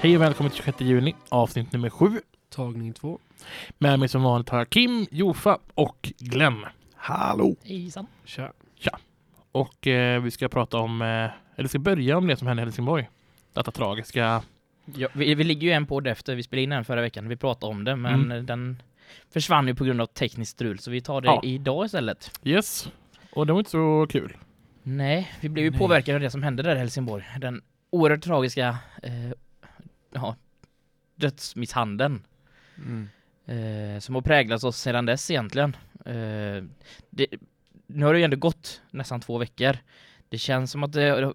Hej och välkommen till 26 juni, avsnitt nummer 7. Tagning två. Med mig som vanligt har jag Kim, Jofa och Glenn. Hallå! Hejsan. Tja. Och eh, vi ska prata om, eh, eller ska börja om det som hände i Helsingborg. Detta tragiska. Ja, vi, vi ligger ju en podd efter, vi spelade in den förra veckan, vi pratade om det, men Mm. den försvann ju på grund av tekniskt strul, så vi tar det Ja. idag istället. Yes. Och det var inte så kul. Nej, vi blev ju Nej. påverkade av det som hände där i Helsingborg. Den oerhört tragiska eh, ja, dödsmisshandeln Mm. eh, som har präglat oss sedan dess egentligen. Eh, det, nu har det ju ändå gått nästan två veckor. Det känns som att det,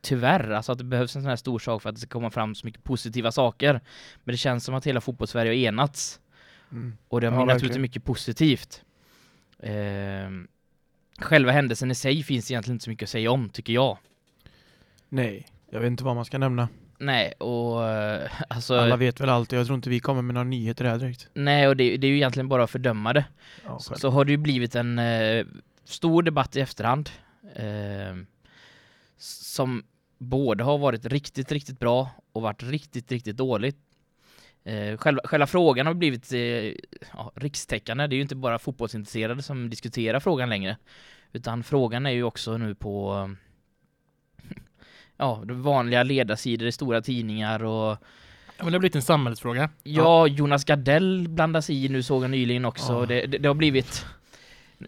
tyvärr, alltså att det behövs en sån här stor sak för att det ska komma fram så mycket positiva saker. Men det känns som att hela fotbollssverige har enats. Mm. Och det har Ja, mynnat ut mycket positivt. Ehm, själva händelsen i sig finns egentligen inte så mycket att säga om, tycker jag. Nej, jag vet inte vad man ska nämna. Nej, och eh, alltså... Alla vet väl allt. Jag tror inte vi kommer med några nyheter här direkt. Nej, och det, det är ju egentligen bara att fördöma det. Ja, Så, har det ju blivit en eh, stor debatt i efterhand. Eh, som både har varit riktigt, riktigt bra och varit riktigt, riktigt dåligt. Eh, själva, själva frågan har blivit eh, ja, rikstäckande. Det är ju inte bara fotbollsintresserade som diskuterar frågan längre. Utan frågan är ju också nu på ja, vanliga ledarsidor i stora tidningar och Ja, men det har blivit en samhällsfråga. Ja, Jonas Gardell blandas i nu såg jag nyligen också. Ja. Det, det, det har blivit...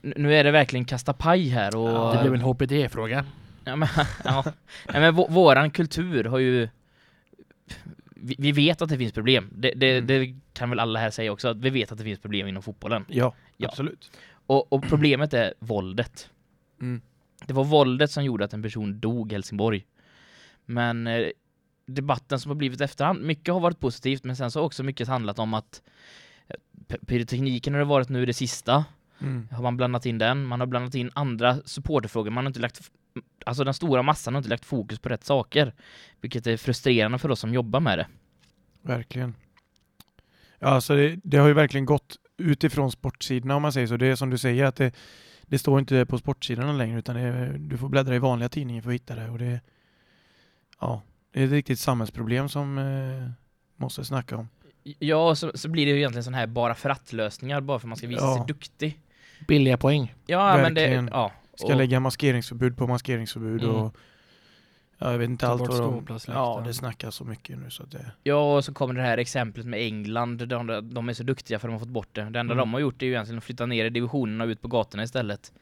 Nu är det verkligen kasta paj här och... Det blev en HBD-fråga. Ja, men, ja. Nej, men vå- våran kultur har ju... Vi, vi vet att det finns problem. Det, det, Mm. det kan väl alla här säga också, att vi vet att det finns problem inom fotbollen. Ja, Ja. absolut. Och, och problemet är våldet. Mm. Det var våldet som gjorde att en person dog i Helsingborg. Men eh, debatten som har blivit efterhand, mycket har varit positivt men sen så har också mycket handlat om att eh, pyrotekniken har det varit nu det sista. Mm. Har man blandat in den, man har blandat in andra supporterfrågor, man har inte lagt Alltså den stora massan har inte lagt fokus på rätt saker. Vilket är frustrerande för oss som jobbar med det. Verkligen. Ja, alltså det, det har ju verkligen gått utifrån sportsidorna om man säger så. Det är som du säger att det, det står inte på sportsidorna längre utan det, du får bläddra i vanliga tidningar för att hitta det. Och det, ja, det är ett riktigt samhällsproblem som eh, måste snacka om. Ja, så, så blir det ju egentligen sån här bara för att-lösningar bara för att man ska visa Ja. sig duktig. Billiga poäng. Ja, men det... Verkligen. Ja. Ska och- lägga maskeringsförbud på maskeringsförbud Mm. och ja, jag vet inte allt vad de... Ja, det snackas så mycket nu så att det... Ja, och så kommer det här exemplet med England. De, de är så duktiga för att de har fått bort det. Det enda Mm. de har gjort är ju egentligen att flytta ner i divisionerna och ut på gatorna istället.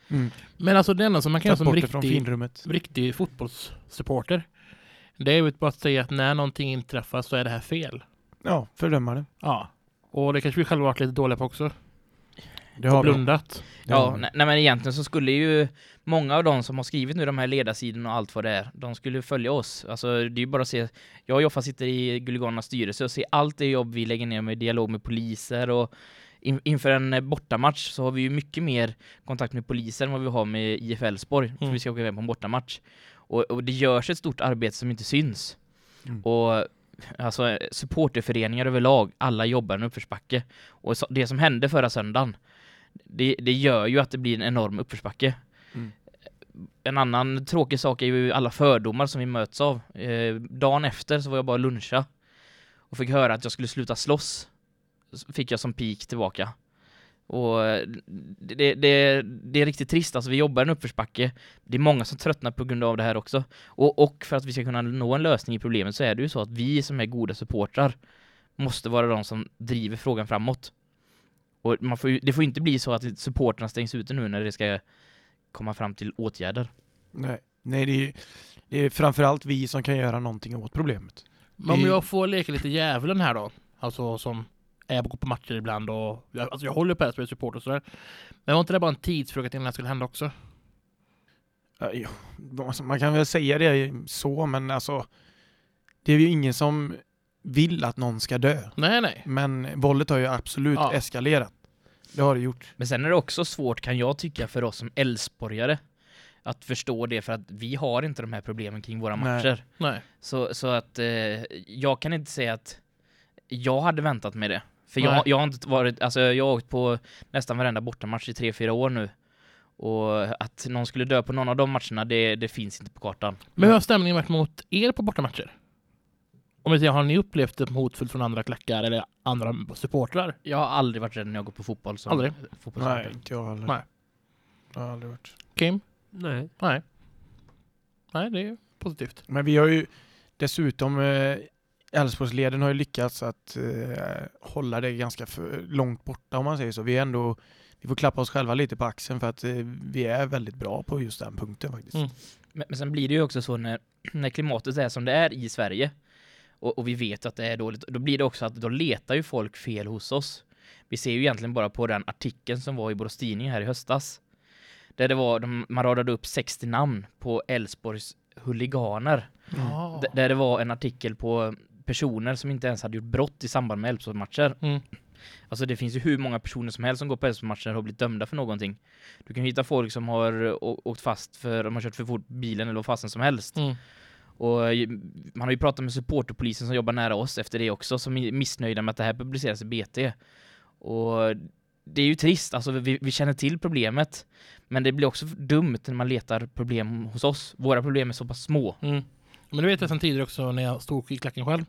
Men alltså det enda som man kan göra som riktig, riktig fotbollssupporter. Det är ju bara att säga att när någonting inträffar så är det här fel. Ja, fördöma det. Ja. Och det kanske vi själva varit lite dåliga på också. Det har. Blundat. Ja, nej, nej men egentligen så skulle ju många av de som har skrivit nu de här ledarsidorna och allt vad det är, de skulle följa oss. Alltså det är ju bara att se, jag och Joffa sitter i Guliganernas styrelse och ser allt det jobb vi lägger ner med dialog med poliser och in, inför en eh, bortamatch så har vi ju mycket mer kontakt med poliser än vad vi har med IF Elfsborg, för Mm. vi ska åka iväg på en bortamatch. Och, och det görs ett stort arbete som inte syns. Mm. Och alltså supporterföreningar överlag, alla jobbar en uppförsbacke. Och så, det som hände förra söndagen, det, det gör ju att det blir en enorm uppförsbacke. Mm. En annan tråkig sak är ju alla fördomar som vi möts av. Eh, dagen efter så var jag bara luncha och fick höra att jag skulle sluta slåss. Så fick jag som peak tillbaka. Och det, det, det är riktigt trist, alltså vi jobbar en uppförsbacke. Det är många som tröttnar på grund av det här också. Och, och för att vi ska kunna nå en lösning i problemet så är det ju så att vi som är goda supportrar måste vara de som driver frågan framåt. Och man får det får inte bli så att supportrarna stängs ute nu när det ska komma fram till åtgärder. Nej, Nej det, är, det är framförallt vi som kan göra någonting åt problemet. Men om jag får leka lite djävulen här då. Alltså som är på matcher ibland och jag, alltså jag håller på att spela support och sådär. Men var inte det bara en tidsfråga till när det skulle hända också? Ja, man kan väl säga det så, men alltså det är ju ingen som vill att någon ska dö. Nej, nej. Men våldet har ju absolut Ja. eskalerat. Det har det gjort. Men sen är det också svårt kan jag tycka för oss som Älvsborgare att förstå det för att vi har inte de här problemen kring våra Nej. matcher. Nej. Så, så att eh, jag kan inte säga att jag hade väntat mig det. För jag, jag har inte varit, alltså jag har åkt på nästan varenda bortamatch i tre fyra år nu. Och att någon skulle dö på någon av de matcherna, det, det finns inte på kartan. Men hur har stämningen varit mot er på bortamatcher? Om vi säger, har ni upplevt det hotfullt från andra klackar eller andra supportrar? Jag har aldrig varit rädd när jag går på fotboll. Som Aldrig? Nej, inte jag heller. Nej. Jag har aldrig varit. Kim? Nej. Nej. Nej, det är positivt. Men vi har ju dessutom eh, Älvsborgsleden har ju lyckats att eh, hålla det ganska för långt borta om man säger så. Vi är ändå vi får klappa oss själva lite på axeln för att eh, vi är väldigt bra på just den punkten faktiskt. Mm. Men, men sen blir det ju också så när, när klimatet är som det är i Sverige och, och vi vet att det är dåligt, då blir det också att då letar ju folk fel hos oss. Vi ser ju egentligen bara på den artikeln som var i Borås Tidning här i höstas. Där det var, de, man radade upp 60 namn på Älvsborgs huliganer. D- Där det var en artikel på personer som inte ens hade gjort brott i samband med Elfsborgsmatcher. Mm. Alltså det finns ju hur många personer som helst som går på Elfsborgsmatcher och har blivit dömda för någonting. Du kan hitta folk som har åkt fast för de har kört för fort bilen eller vad fasen som helst. Mm. Och ju- man har ju pratat med supporterpolisen som jobbar nära oss efter det också som är missnöjda med att det här publiceras i BT. Och det är ju trist, alltså vi, vi känner till problemet. Men det blir också dumt när man letar problem hos oss. Våra problem är så pass små. Mm. Men det vet jag sedan tidigare också när jag stod i klacken själv.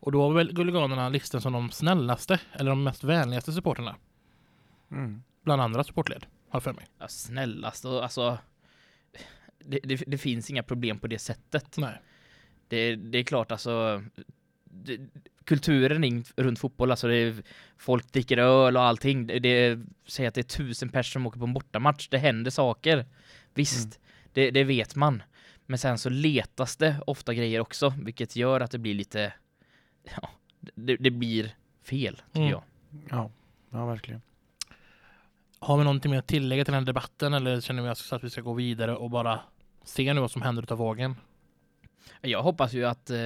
Och då var väl Guliganerna listade som de snällaste eller de mest vänligaste supporterna. Mm. Bland andra supportled, har för mig. Ja, snällast och alltså det, det, det finns inga problem på det sättet. Nej. Det, det är klart alltså det, kulturen runt fotboll, alltså det är, folk dricker öl och allting. Det, det säger att det är tusen personer som åker på en bortamatch. Det händer saker. Visst, det, det vet man. Men sen så letas det ofta grejer också, vilket gör att det blir lite, ja, det, det blir fel tycker Mm. jag. Ja. ja, verkligen. Har vi någonting mer att tillägga till den här debatten eller känner vi att vi ska gå vidare och bara se nu vad som händer utav vågen? Jag hoppas ju att, eh,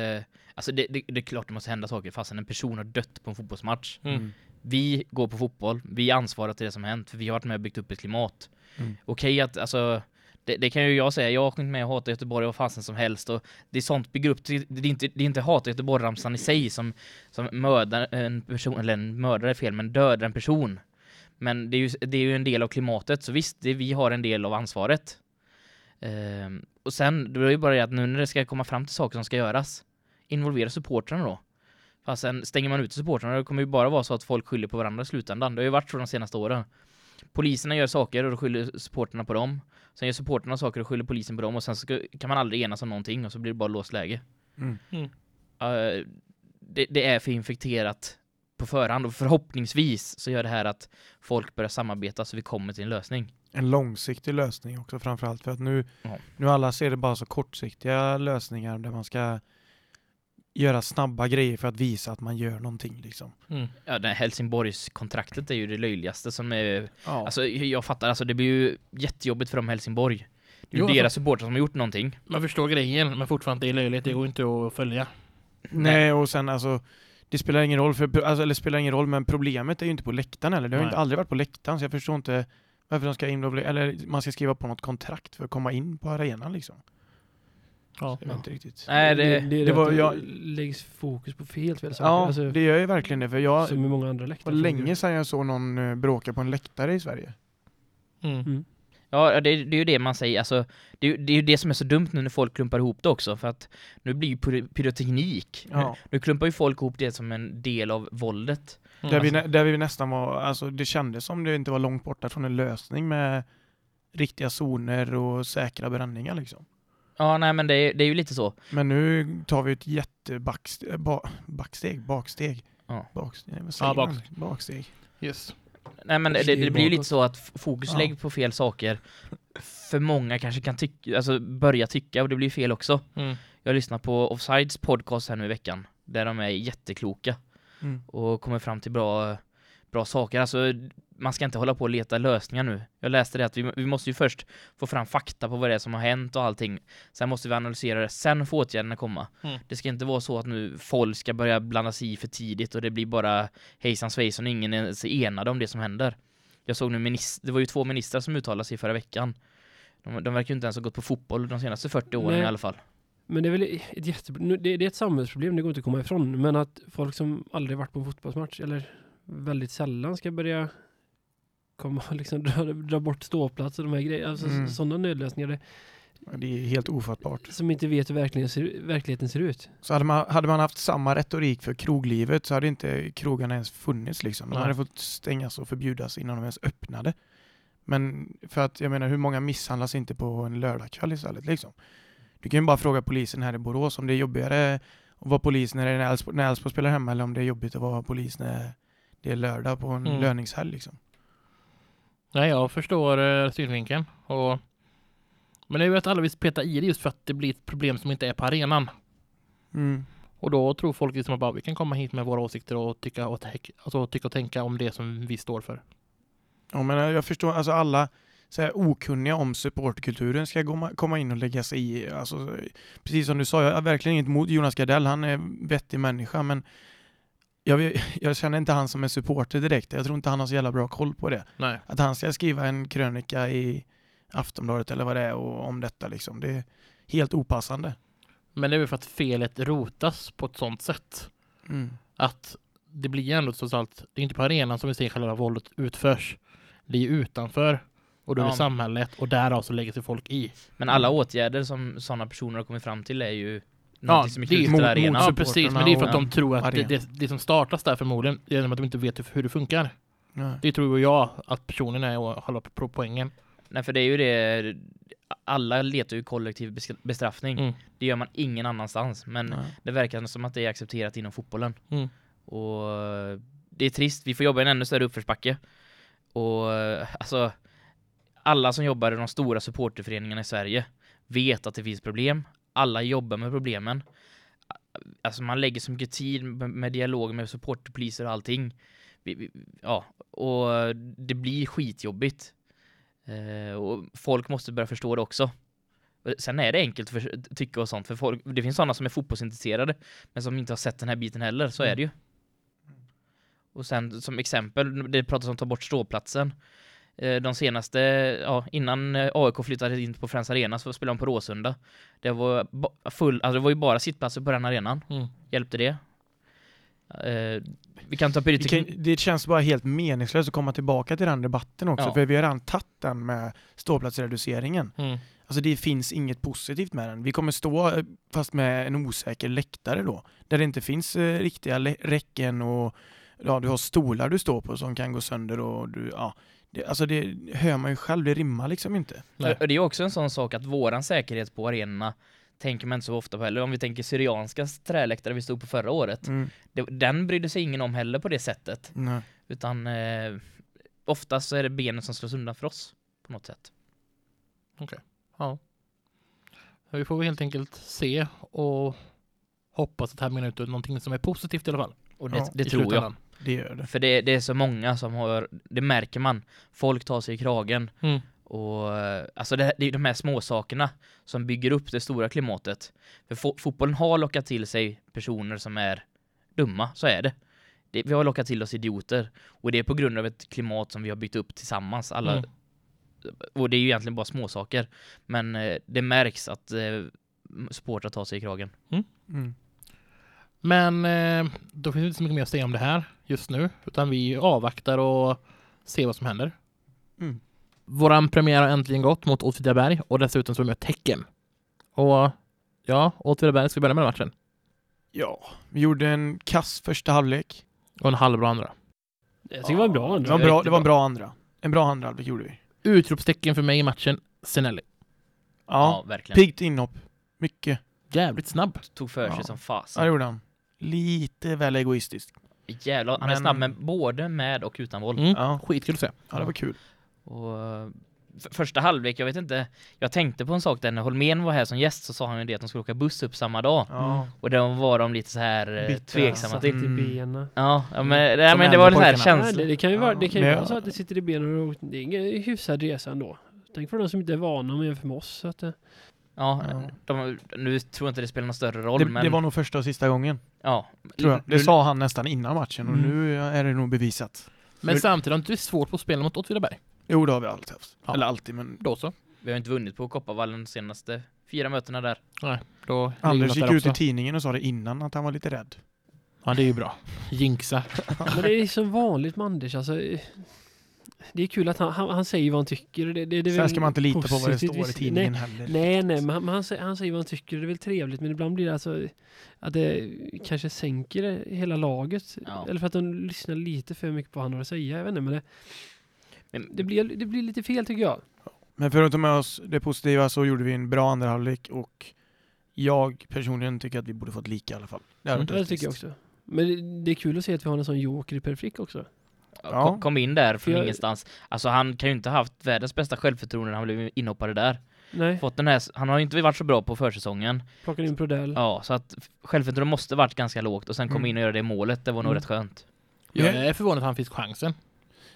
alltså det, det, det är klart det måste hända saker fastän en person har dött på en fotbollsmatch. Mm. Vi går på fotboll, vi ansvarar till det som hänt, för vi har varit med och byggt upp ett klimat. Mm. Okej att, alltså, det, det kan ju jag säga, jag har åkt med och hatat Göteborg och fasen som helst och det är sånt bygger upp, det är inte, det är inte hata Göteborg-ramsan i sig som, som mördar en person, eller en mördare är fel, men dödar en person. Men det är ju, det är ju en del av klimatet, så visst, det, vi har en del av ansvaret. Ehm, och sen, det är ju bara det att nu när det ska komma fram till saker som ska göras, involvera supportrarna då. Fast sen stänger man ut supportrarna, det kommer ju bara vara så att folk skyller på varandra i slutändan. Det har ju varit så de senaste åren. Poliserna gör saker och då skyller supportrarna på dem. Sen gör supportrarna saker och skyller polisen på dem och sen ska, kan man aldrig enas om någonting och så blir det bara låst läge. Mm. Eh, det, det är för infekterat på förhand och förhoppningsvis så gör det här att folk börjar samarbeta så vi kommer till en lösning. En långsiktig lösning också framförallt för att nu, Ja. nu alla ser det bara så kortsiktiga lösningar där man ska göra snabba grejer för att visa att man gör någonting liksom. Mm. Ja, det här Helsingborgs-kontraktet är ju det löjligaste som är... Ja. Alltså jag fattar, alltså det blir ju jättejobbigt för dem Helsingborg. Det är ju Jo, deras alltså- supportrar som har gjort någonting. Man förstår grejen, men fortfarande det är löjligt. Det går inte att följa. Nej, och sen alltså det spelar ingen roll, för, alltså, eller spelar ingen roll, men problemet är ju inte på läktaren heller. Det har ju Nej. inte aldrig varit på läktaren, så jag förstår inte varför de ska involvera, eller man ska skriva på något kontrakt för att komma in på arenan liksom. Ja. Jag vet inte riktigt. Nej, det, det, det, det var- jag- läggs fokus på fel fel saker. Ja, alltså, det gör ju verkligen det, för jag, som i många andra det var läktare. länge sedan jag såg någon eh, bråka på en läktare i Sverige. Mm. Ja, det, det är ju det man säger, alltså, det, är ju- det är ju det som är så dumt nu när folk klumpar ihop det också, för att nu blir ju pyro- pyroteknik, Ja. nu klumpar ju folk ihop det som en del av våldet. Mm. Där, vi, nä- där vi nästan var, alltså det kändes som det inte var långt borta från en lösning med riktiga zoner och säkra bränningar liksom. Ja, nej men det är, det är ju lite så. Men nu tar vi ett jättebacksteg, ba, backsteg, baksteg. Ja. Baksteg, nej, vad säger Ja, bak- man? Baksteg. Yes. Nej men det, det, blir ju lite så att fokus Ja. på fel saker. För många kanske kan tycka, alltså börja tycka och det blir fel också. Mm. Jag lyssnar på Offsides podcast här nu i veckan, där de är jättekloka Mm. och kommer fram till bra, bra saker. Alltså, man ska inte hålla på och leta lösningar nu. Jag läste det att vi, vi måste ju först få fram fakta på vad det är som har hänt och allting. Sen måste vi analysera det, sen får åtgärderna komma. Mm. Det ska inte vara så att nu folk ska börja blanda sig i för tidigt och det blir bara hejsan svejsan och ingen är enade om det som händer. Jag såg nu minister, det var ju två ministrar som uttalade sig förra veckan. De, de verkar ju inte ens ha gått på fotboll de senaste 40 åren Nej. i alla fall. Men det är väl ett jätte, nu, det, det är ett samhällsproblem, det går inte att komma ifrån. Men att folk som aldrig varit på en fotbollsmatch eller väldigt sällan ska börja komma och liksom dra, dra bort ståplats och de här grejerna. Alltså Mm. sådana nödlösningar. Det, Det är helt ofattbart. Som inte vet hur verkligheten ser, verkligheten ser ut. Så hade man, hade man haft samma retorik för kroglivet så hade inte krogarna ens funnits liksom. De Nej. hade fått stängas och förbjudas innan de ens öppnade. Men för att jag menar hur många misshandlas inte på en lördagkväll istället liksom. Du kan ju bara fråga polisen här i Borås om det är jobbigare att vara polis när Elfsborg spelar hemma eller om det är jobbigt att vara polis när det är lördag på en Mm. löningshelg liksom. Nej, jag förstår uh, synvinkeln. Och... Men det är ju att alla vill peta i det just för att det blir ett problem som inte är på arenan. Mm. Och då tror folk liksom att bara, vi kan komma hit med våra åsikter och tycka och, alltså, tycka och tänka om det som vi står för. Ja, men jag förstår, alltså alla så här, okunniga om supportkulturen ska komma, komma in och lägga sig i. Alltså, precis som du sa, jag har verkligen inget emot Jonas Gardell, han är en vettig människa, men jag, jag känner inte han som en supporter direkt. Jag tror inte han har så jävla bra koll på det. Nej. Att han ska skriva en krönika i Aftonbladet eller vad det är och, om detta liksom, det är helt opassande. Men det är väl för att felet rotas på ett sånt sätt. Mm. Att det blir ändå trots allt, det är inte på arenan som vi ser själva våldet utförs. Det är ju utanför. Och då är det Ja. samhället och därav så lägger sig folk i. Men alla åtgärder som sådana personer har kommit fram till är ju Ja, som är det är knutet till mot- arenan. Ja precis, men det är för att de tror att det, det, det som startas där förmodligen, är att de inte vet hur, det funkar. Ja. Det tror jag att personen är och håller på poängen. Nej, för det är ju det. Alla letar ju kollektiv bes- bestraffning. Mm. Det gör man ingen annanstans. Men Nej. det verkar som att det är accepterat inom fotbollen. Mm. Och det är trist. Vi får jobba i en ännu större uppförsbacke. Och alltså, alla som jobbar i de stora supporterföreningarna i Sverige vet att det finns problem. Alla jobbar med problemen. Alltså man lägger så mycket tid med, dialog med supporterpoliser och allting. Ja, och det blir skitjobbigt. Eh, och folk måste börja förstå det också. Sen är det enkelt för att tycka och sånt, för folk, det finns sådana som är fotbollsintresserade men som inte har sett den här biten heller, så är det ju. Och sen som exempel, det pratas om att ta bort ståplatsen. Eh, De senaste, ja, innan eh, AIK flyttade in på Friends Arena så spelade de på Råsunda. Det var full, alltså det var ju bara sittplatser på den arenan. Mm. Hjälpte det? Eh, vi kan ta kan, det känns bara helt meningslöst att komma tillbaka till den debatten också, Ja. för vi har redan tagit den med ståplatsreduceringen. Mm. Alltså det finns inget positivt med den. Vi kommer stå fast med en osäker läktare då, där det inte finns eh, riktiga räcken och ja, du har stolar du står på som kan gå sönder och du, ja, det, alltså det hör man ju själv, det rimmar liksom inte. Nej. Det är också en sån sak att våran säkerhet på arenorna tänker man inte så ofta på heller. Om vi tänker Syrianska träläktare vi stod på förra året. Mm. Det, den brydde sig ingen om heller på det sättet. Nej. Utan eh, oftast så är det benen som slås undan för oss på något sätt. Ja. Vi får helt enkelt se och hoppas att det här mynnar ut någonting som är positivt i alla fall. Och det, Ja, det tror jag. Det gör det. För det, det är så många som har, det märker man. Folk tar sig i kragen. Mm. Och alltså det, det är de här små sakerna som bygger upp det stora klimatet. För fo fotbollen har lockat till sig personer som är dumma, så är det. det. Vi har lockat till oss idioter. Och det är på grund av ett klimat som vi har byggt upp tillsammans. Alla, Mm. Och det är ju egentligen bara små saker. Men eh, det märks att eh, supportrar tar sig i kragen. Mm. Men eh, då finns det inte så mycket mer att säga om det här just nu, utan vi avvaktar och ser vad som händer. Mm. Våran premiär har äntligen gått mot Åtvidaberg och dessutom så är vi med tecken. Och ja, Åtvidaberg, ska vi börja med den matchen? Ja, vi gjorde en kass första halvlek. Och en halvbra andra. Jag tycker det var en bra Det andra. var, en bra, det var en bra andra. En bra andra halvlek gjorde vi. Utropstecken för mig i matchen, Senelli. Ja, verkligen. piggt inhopp. Mycket. Jävligt snabb. Tog för sig Ja. som Ja, det fasen. gjorde han. Lite väl egoistisk. Jävlar, han är Men- snabb med både med och utan boll. Mm. Ja, Skitkul att se. ja det var kul. Och eh, första halvlek, jag vet inte, jag tänkte på en sak där när Holmén var här som gäst så sa han ju det att de skulle åka buss upp samma dag. Ja. Och då var de lite så här eh, Bittra. tveksamma till. inte i Mm. benen. Ja, ja men, det, Som men det var lite här. Nej, känsla. det, det kan ju vara, det kan ju Ja, vara men- så att det sitter i benen och det är ingen hyfsad resa ändå. Tänk för de som inte är vana med jämför med oss. Så att, eh, Ja, Ja. de, nu tror jag inte det spelar någon större roll Det, men det var nog första och sista gången, ja. tror jag. Det Nu- sa han nästan innan matchen och Mm. nu är det nog bevisat. Men För- samtidigt har inte det svårt på att spela mot Åtvidaberg. Jo, det har vi alltid haft. Ja. Eller alltid, men Då så. Vi har inte vunnit på Kopparvallen de senaste fyra mötena där. Nej, då Anders gick ut i tidningen och sa det innan att han var lite rädd. Ja, det är ju bra. Jinxa. Men det är som vanligt med Anders. Alltså, det är kul att han, han, han säger vad han tycker. Det, det, det är Sen ska man inte lita på vad det står i tidningen heller. Nej, nej, men han, han, säger, han säger vad han tycker det är väl trevligt, men ibland blir det alltså att det kanske sänker hela laget. Ja. Eller för att de lyssnar lite för mycket på vad han har att säga, jag vet inte, men det, Men, det, blir, det blir lite fel tycker jag. Men för att ta med oss det positiva så gjorde vi en bra andra halvlek och jag personligen tycker att vi borde fått lika i alla fall. Det, Mm. det tycker jag också. Men det, det är kul att se att vi har en sån joker i Per Frick också. Ja. kom, kom in där från jag- ingenstans. Alltså han kan ju inte ha haft världens bästa självförtroende när han blev inhoppare där. Nej, Fått den här, han har ju inte varit så bra på försäsongen. plockar in Prodell. Ja, så att självförtroendet måste varit ganska lågt och sen komma Mm. in och göra det målet, det var nog Mm. rätt skönt. Jag är förvånad att han fick chansen.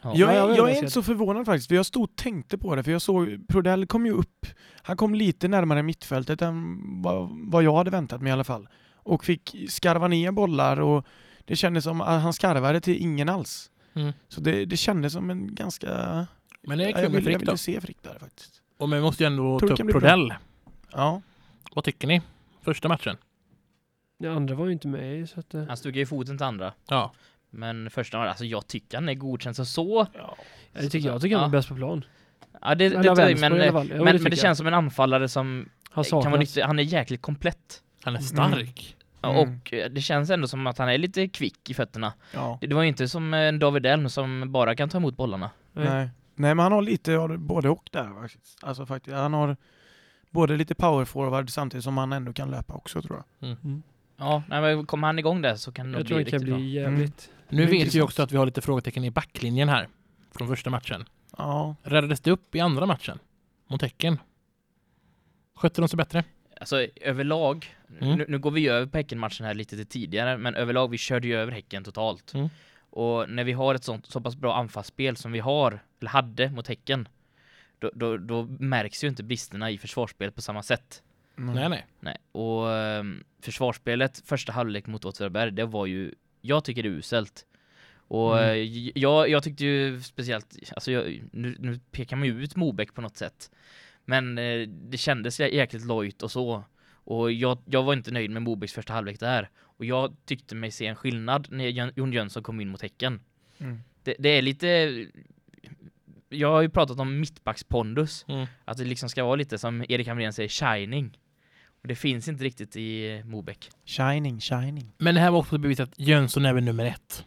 Ja. Jag jag är inte så förvånad faktiskt, för jag stod och tänkte på det, för jag såg Prodell kom ju upp, han kom lite närmare mittfältet än vad, vad jag hade väntat mig i alla fall. Och fick skarva ner bollar och det kändes som att han skarvade till ingen alls. Mm. Så det, det kändes som en ganska... Men det är kul jag med jag Frick då. ville se Frick där faktiskt. Och men vi måste ju ändå Tror ta det upp. Prodell. Ja. Vad tycker ni? Första matchen? Den andra var ju inte med så att... eh, Han stod ju i foten till andra. Ja. Men första, alltså jag tycker han är godkänd så så. ja. Ja, det tycker jag. Jag tycker han Ja. var bäst på plan. Ja det, det, Eller det men, fall. Ja, men, men det, jag. känns som en anfallare som Han kan vara nyttig. Han är jäkligt komplett. Han är stark. Ja, Mm. Och eh, det känns ändå som att han är lite kvick i fötterna. ja. Det, det var ju inte som en David Elm som bara kan ta emot bollarna. Nej. Nej. Nej, men han har lite både och där faktiskt. Alltså faktiskt, han har både lite power forward samtidigt som han ändå kan löpa också tror jag. Mm. Ja, nej, men kommer han igång där så kan det Jag bli riktigt bli bra. jävligt... Nu Det är vet vi också att vi har lite frågetecken i backlinjen här. Från första matchen. Ja. Räddades det upp i andra matchen? Mot Häcken? Skötte de sig bättre? Alltså överlag, Mm. nu, nu går vi ju över på Häcken-matchen här lite till tidigare, men överlag vi körde ju över Häcken totalt. Mm. Och när vi har ett sånt så pass bra anfallsspel som vi har, eller hade mot Häcken, då, då, då märks ju inte bristerna i försvarsspelet på samma sätt. Mm. Nej, nej. Nej, och ehm, försvarsspelet första halvlek mot Åtvidaberg, det var ju, jag tycker det är uselt. Och Mm. eh, jag, jag tyckte ju speciellt, alltså jag, nu, nu pekar man ju ut Mobeck på något sätt. Men eh, det kändes jä- jäkligt lojt och så. Och jag, jag var inte nöjd med Mobecks första halvlek där. Och jag tyckte mig se en skillnad när Jon- Jönsson kom in mot Häcken. Mm. Det, det är lite... Jag har ju pratat om mittbackspondus. Mm. Att det liksom ska vara lite som Erik Hamrén säger, shining. Och det finns inte riktigt i eh, Mobeck. Shining, shining. Men det här var också bevisat att Jönsson är väl nummer ett.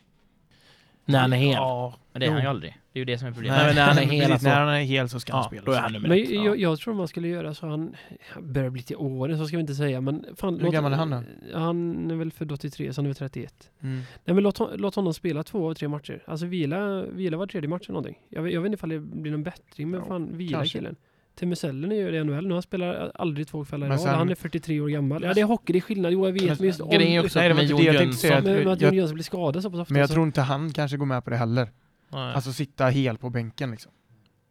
När han är hel. Ja. Men det är han ju aldrig. Det är ju det som är problemet. Nej, men när han är hel alltså. När han är hel så ska han Ja, spela. då är han nummer Men ett. ja. jag, jag tror man skulle göra så han han börjar bli till åren, så ska vi inte säga, men fan, Hur gammal är han då? Han är väl född 83, så han är väl 31. Mm. Nej men låt, låt honom spela två av tre matcher. Alltså vila, vila var tredje match eller någonting. Jag, vet- jag vet inte ifall det blir någon bättring, men Ja, fan vila kanske. killen. Tim Sellern gör det i NHL nu, han spelar aldrig två kvällar i rad. Han är 43 år gammal. Ja det är hockey, det är skillnad. Jo jag vet, Men- men just om... Grejen är också Nej, det att var inte Jon det jag tänkte säga. Jönsson... men, att Jon Jönsson blir skadad så pass ofta. Men jag så, tror inte han kanske går med på det heller. Nej. Alltså sitta hel på bänken liksom.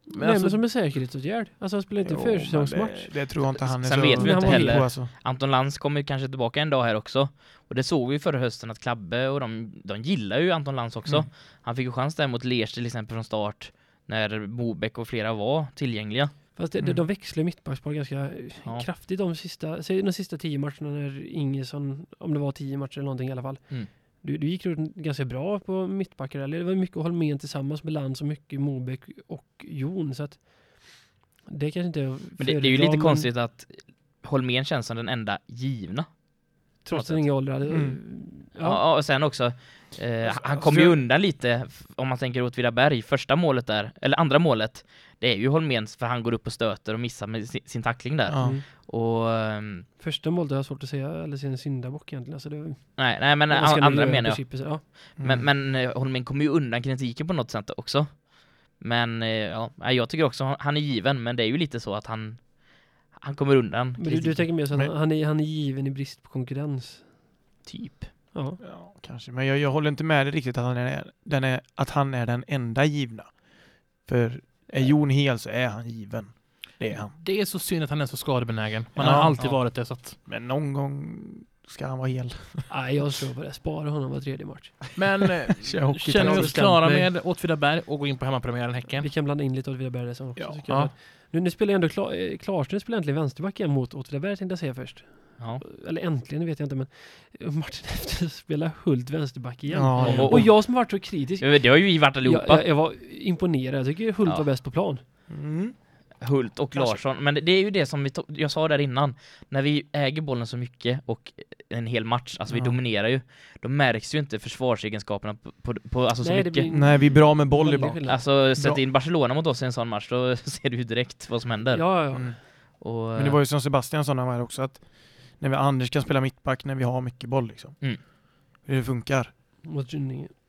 Nej alltså- men som en säkerhetsåtgärd. Alltså han spelar inte Jo, men försäsongsmatch. Det, det tror jag inte han är Sen så vet vi ju inte heller. på, Alltså. Anton Lantz kommer ju kanske tillbaka en dag här också. Och det såg vi förra hösten att Klabbe och de, de gillar ju Anton Lantz också. Mm. Han fick ju chans där mot Lers till exempel från start. När Mobeck och flera var tillgängliga. Fast det, Mm. de växlar mittbackspar ganska Ja. kraftigt de sista, de sista tio matcherna när Ingesson, om det var tio matcher eller någonting i alla fall. Mm. Du, du gick runt ganska bra på mittbackar, eller det var mycket Holmén tillsammans med Lantz och mycket Mobeck och Jon, så att det kanske inte är Men det, det är ju lite men konstigt att Holmén känns som den enda givna. Trots på den något inga ålder. hade- Mm. Ja. Ja. och sen också, eh, Alltså, han alltså, kommer ju undan lite om man tänker Åtvidaberg. Första målet där, eller andra målet, det är ju Holméns för han går upp och stöter och missar med sin, sin tackling där. Mm. Och ehm, Första målet har jag svårt att säga, eller se en syndabock egentligen. Alltså det, nej, nej men an- andra menar jag. Ja. Mm. Men, men eh, Holmén kommer ju undan kritiken på något sätt också. Men eh, ja, jag tycker också han är given, men det är ju lite så att han han kommer undan Men du, du tänker mer så att Men- han, han, är, han är given i brist på konkurrens? typ. Ja. Ja, kanske. Men jag, jag håller inte med dig riktigt att han är, den är, att han är den enda givna. För är Jon hel så är han given. Det är han. Det är så synd att han är så skadebenägen. Man Ja, har alltid ja. varit det så att... Men någon gång ska han vara hel. Nej, jag tror på det. Spara honom var tredje match. Men eh, känner vi jag oss klara med Åtvidaberg och gå in på hemmapremiären Häcken? Vi kan blanda in lite Åtvidaberg också. Ja. jag. Ja. Nu, nu spelar ändå Kla, eh, Klarström spelar äntligen vänsterback igen mot Åtvidaberg tänkte jag säga först. Ja. Eller äntligen, vet jag inte, men matchen efter så spelade Hult vänsterback igen. Ja, Och- Och jag som har varit så kritisk, Ja, Det har ju vi varit jag, allihopa. jag, jag var imponerad. Jag tycker Hult Ja. var bäst på plan. Mm. Hult och Kanske. Larsson. Men det, är ju det som vi jag sa där innan. När vi äger bollen så mycket och en hel match, alltså vi Ja. dominerar ju, då märks ju inte försvarsegenskaperna på, på, på alltså så Nej, det mycket. blir- Nej, vi är bra med boll ibland. skillnad. Alltså sätt in Barcelona mot oss i en sån match, då ser du ju direkt vad som händer. Ja, ja. Mm. Och, Men det var ju som Sebastian sa när han var här också att när vi Anders kan spela mittback när vi har mycket boll liksom. Mm. Hur det funkar.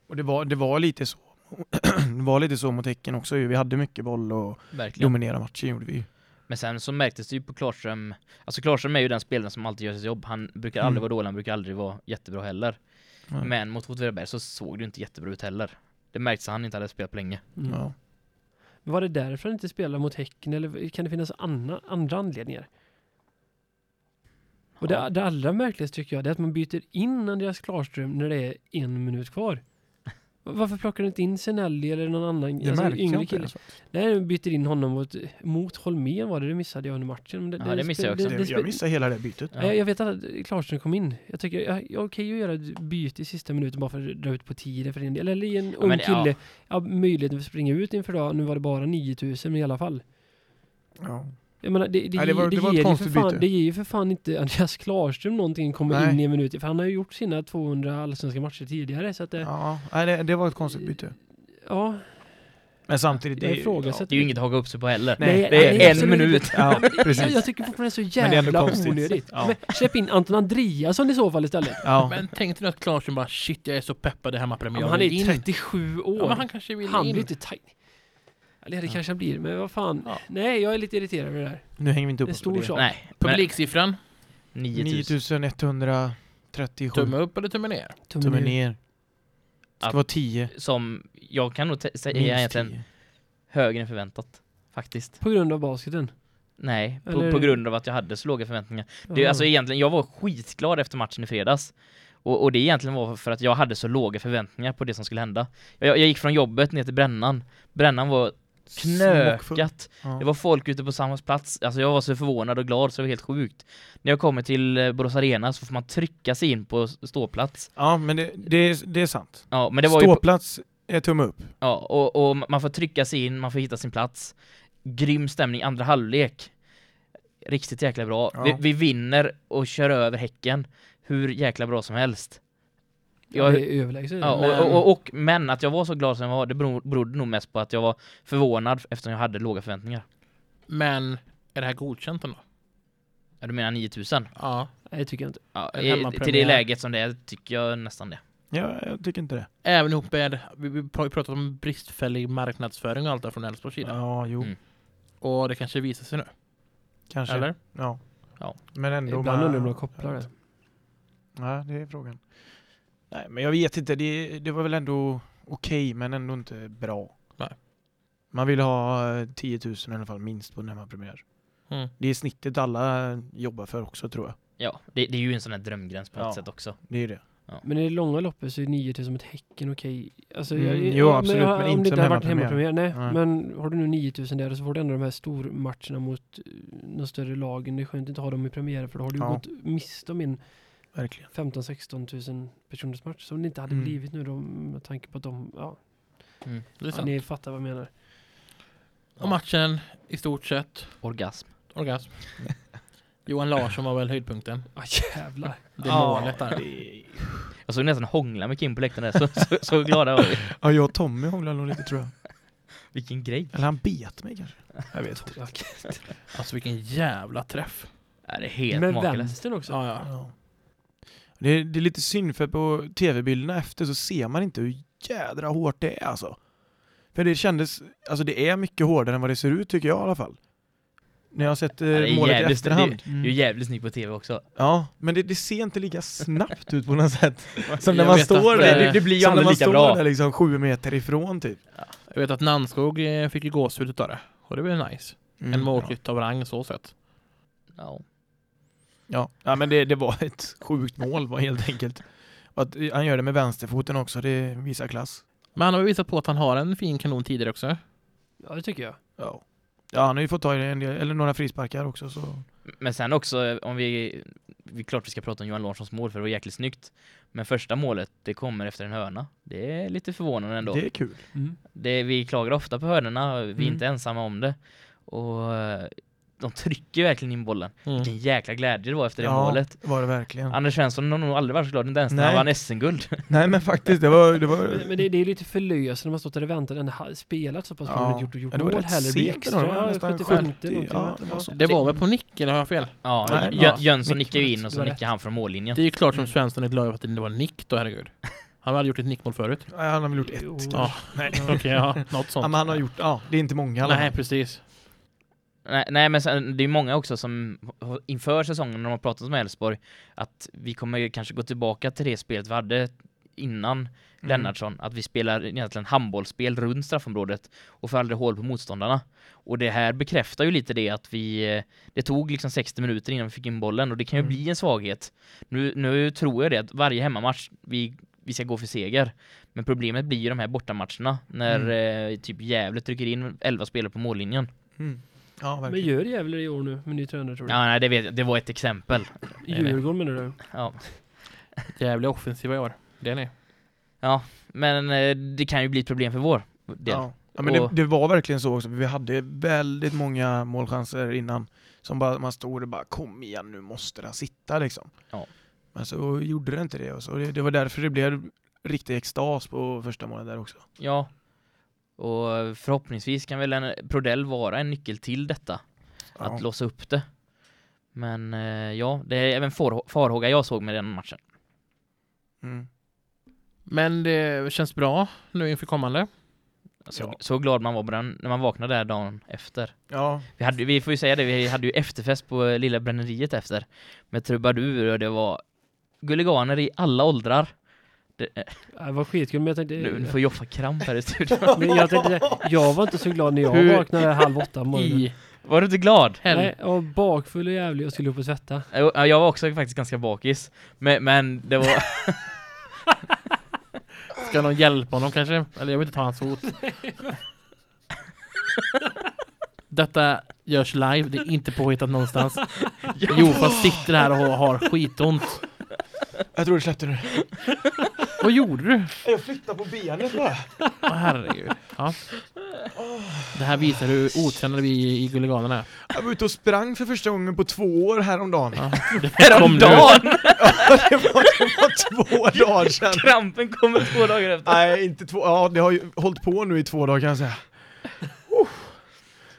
Och det var, det var lite så. det var lite så mot Häcken också ju. Vi hade mycket boll och verkligen. dominerade matchen gjorde vi ju. Men sen så märktes det ju på Klarström, alltså Klarström är ju den spelaren som alltid gör sitt jobb. Han brukar aldrig Mm. vara dålig, han brukar aldrig vara jättebra heller. Ja. Men mot Åtvidaberg så såg det ju inte jättebra ut heller. Det märktes att han inte hade spelat på länge. Mm. Ja. Men Var det därför han inte spelar mot Häcken eller kan det finnas anna, andra anledningar? Och det, det allra märkligaste tycker jag det är att man byter in Andreas Klarström när det är en minut kvar. Varför plockar du inte in Senelli eller någon annan Det alltså, yngre kille? ens. Nej, de byter in honom mot, mot Holmén var det, det missade jag under matchen. Men Ja, det missade jag också. Det, jag missade hela det bytet. Ja. Jag, jag vet att Klarström kom in. Jag tycker, jag, jag okej att göra ett byte i sista minuten bara för att dra ut på tiden för en del. Eller en ung men, ja. kille ja. möjligheten att springa ut inför dag. Nu var det bara 9000 men i alla fall. Ja. Jag menar, det, det, Nej, det var- det var ett ger ju för konstigt fan, byte. det ger ju för fan inte Andreas Klarström någonting komma Nej. in i en minut. För han har ju gjort sina 200 allsvenska matcher tidigare. Så att det, ja. Ja, nej, det, det var ett konstigt byte. Men samtidigt, det, ifrågasätter. Det är ju inget att haka upp sig på heller. Nej, det är en absolut minut. Ja, det- precis. Jag, tycker fortfarande det är så Men det är ändå jävla konstigt. onödigt. Ja. Men släpp in Anton Andreasson i så fall istället. ja. Men tänkte ni att Klarström bara shit jag är så peppad i Ja, hemmapremiär. men han är in. 37 år. Ja, men han kanske vill Han in. blir inte tajt. Eller det Ja. kanske han blir, men vad fan. Ja. Nej, jag är lite irriterad över det där. Nu hänger vi inte upp Det är oss på stor det. sak. Nej, Publiksiffran, 9000. 9137. tumme upp eller tumme ner? Tumme ner. Det ska Att- vara 10. Som jag kan nog te- säga Minst egentligen 10. högre än förväntat. Faktiskt. På grund av basketen. Nej, på, Eller- på grund av att jag hade så låga förväntningar. Det, Ja. alltså egentligen, jag var skitglad efter matchen i fredags. Och, och det egentligen var för att jag hade så låga förväntningar på det som skulle hända. Jag, jag gick från jobbet ner till Brännan. Brännan var. Knökat. Ja. Det var folk ute på samma plats. Alltså jag var så förvånad och glad så det var helt sjukt. När jag kommer till eh, Borås Arena så får man trycka sig in på ståplats. Ja, men det, det, är, det är sant. Ja, men det var ju... Ståplats är tumme upp. Ja, och, och man får trycka sig in, man får hitta sin plats. Grym stämning, andra halvlek. Riktigt jäkla bra. Ja. Vi, vi vinner och kör över Häcken. Hur jäkla bra som helst. Ja, Jag, det är överlägset. ja, men- och, och, och, men att jag var så glad som jag var, det beror- berodde nog mest på att jag var förvånad eftersom jag hade låga förväntningar. Men är det här godkänt ändå? Ja, du menar 9000? Ja. Nej, det tycker jag inte. Ja, i, till det läget som det är tycker jag nästan det. Ja, jag tycker inte det. Även ihop med, vi har ju pratat om bristfällig marknadsföring och allt där från Elfsborgs sida. Ja, jo. Mm. Och det kanske visar sig nu. Kanske. Eller? Ja. Ja. Men ändå. Ibland man- undrar de kopplar det. Ja, det är frågan. Nej, men jag vet inte. Det, det var väl ändå okej, men ändå inte bra. Nej. Man vill ha eh, 10 000 i alla fall minst på en hemmapremiär. Mm. Det är snittet alla jobbar för också tror jag. Ja, det, det är ju en sån här drömgräns på Ja. ett sätt också. Det är det. Men i det långa loppet så är 9000 mot Häcken okej. Alltså, Mm, jag- jo, ja, absolut, jag- men om inte det inte hade varit hemmapremiär. Nej, Nej. men har du nu 9000 där så får du ändå de här stormatcherna mot eh, de större lagen. Det är skönt att inte ha dem i premiär för då har du Ja. gått miste om en Verkligen. 15-16 tusen personers match som det inte hade Mm. blivit nu då med tanke på att de, ja, Mm. Det är sant. ni fattar vad jag menar. Och matchen i stort sett, Orgasm. orgasm. Johan Larsson var väl höjdpunkten. Ah, jävlar. Det målet där. det- Jag såg nästan hångla med Kim på läktaren där, så, så, så glada var vi. Ja, jag och Tommy hånglade nog lite tror jag. Vilken grej. Eller han bet mig kanske. Jag vet inte. Alltså vilken jävla träff. Ja, det är helt Med makalöst. vänstern också. Ja, ja. Ja. Det, är, det är lite synd för på tv-bilderna efter så ser man inte hur jädra hårt det är alltså. För det kändes, alltså det är mycket hårdare än vad det ser ut tycker jag i alla fall. När jag har sett eh, Ja, det målet i jävligt- efterhand. Det är ju jävligt snyggt på tv också. Ja, men det, det ser inte lika snabbt ut på något sätt. Som när man står att, där. eh, det blir ju som när aldrig man lika står bra. där liksom sju meter ifrån typ. Jag vet att Nannskog eh, fick ju gåshud utav det. Och det var nice. Mm, En målskytt av rang så sett. Ja. Ja, ja men det, det var ett sjukt mål var helt enkelt. Att han gör det med vänsterfoten också, det visar klass. Men han har ju visat på att han har en fin kanon tidigare också. Ja, det tycker jag. Ja. Ja, han har ju fått ta i en del, eller några frisparkar också så. Men sen också, om vi... Vi klart vi ska prata om Johan Larssons mål för det var jäkligt snyggt. Men första målet, det kommer efter en hörna. Det är lite förvånande ändå. Det är kul. Mm. Det, vi klagar ofta på hörnorna, vi är Mm. inte ensamma om det. Och eh, de trycker verkligen in bollen. Mm. Vilken jäkla glädje det var efter det Ja, målet. var det verkligen. Anders Svensson har nog aldrig varit så glad, inte ens när han vann SM-guld. Nej men faktiskt, det var... Det var Men, men det, det är lite förlösande när man stått där och väntat, den har spelat så pass bra Ja. gjort, och gjort Ja, mål heller. Det extra, ändå, det var ja, nästan 75 70, någonting. ja, det var väl på nick, eller har jag fel? Ja, Nej, Jö- ja. Jönsson Nick nickade ju in och så nickade han från mållinjen. Det är ju klart som. Svensson är glad över att det inte var nick då, herregud. Han har aldrig gjort ett nickmål förut. Nej, han har väl gjort ett. Ja, Nej. okej, ja, något Ja, sånt. men han har gjort, ja, det är inte många Nej, precis. Nej, nej men sen, det är många också som inför säsongen när de har pratat med Elfsborg att vi kommer kanske gå tillbaka till det spelet vi hade innan Mm. Lennartsson, att vi spelar egentligen handbollsspel runt straffområdet och får aldrig hål på motståndarna. Och det här bekräftar ju lite det att vi, det tog liksom 60 minuter innan vi fick in bollen och det kan ju Mm. bli en svaghet. Nu, nu tror jag det att varje hemmamatch, vi, vi ska gå för seger. Men problemet blir ju de här bortamatcherna när eh, typ Gävle trycker in 11 spelare på mållinjen. Mm. Ja, Men verkligen. gör Gävle det i år nu med ny tränare tror du? Ja, nej, det vet jag. Det var ett exempel. Djurgården menar du? Ja. Jävligt offensiva i år. Det är ni. Men eh, det kan ju bli ett problem för vår del. Ja. Ja, men det, Och- det var verkligen så också, för vi hade väldigt många målchanser innan som bara, man stod och bara kom igen nu måste den sitta liksom. Ja. Men så gjorde det inte det och så det, det var därför det blev riktig extas på första målet där också. Ja. Och förhoppningsvis kan väl en Prodell vara en nyckel till detta. Att Ja. låsa upp det. Men eh, ja, det är även far farhåga jag såg med den matchen. Mm. Men det känns bra nu inför kommande. Så, Ja. så glad man var på den när man vaknade där dagen efter. Ja, Vi, hade, vi får ju säga det, vi hade ju efterfest på eh, Lilla Bränneriet efter. Med trubadur och det var guliganer i alla åldrar. Det, eh, Det var skitkul men jag tänkte... nu, nu får Joffa kramp här i studion. Men jag tänkte, jag var inte så glad när jag Hur- vaknade halv åtta på morgonen. I Var du inte glad? helg. Nej, jag var bakfull och jävlig och skulle upp och svetta. Jag var också faktiskt ganska bakis. Men, men det var... Ska någon hjälpa honom kanske? Eller jag vill inte ta hans hot. Detta görs live, det är inte påhittat någonstans. Jofa sitter här och har skitont. Jag tror det släppte nu. Vad gjorde du? Jag flyttade på benet bara. Åh herregud. Ja. Det här visar hur otränade vi i Gulliganerna är. Jag var ute och sprang för första gången på två år häromdagen. Ja, det. Häromdagen! det, var, det var två dagar sedan. Krampen kommer två dagar efter. Nej, inte två. Ja, det har ju hållit på nu i två dagar kan jag säga.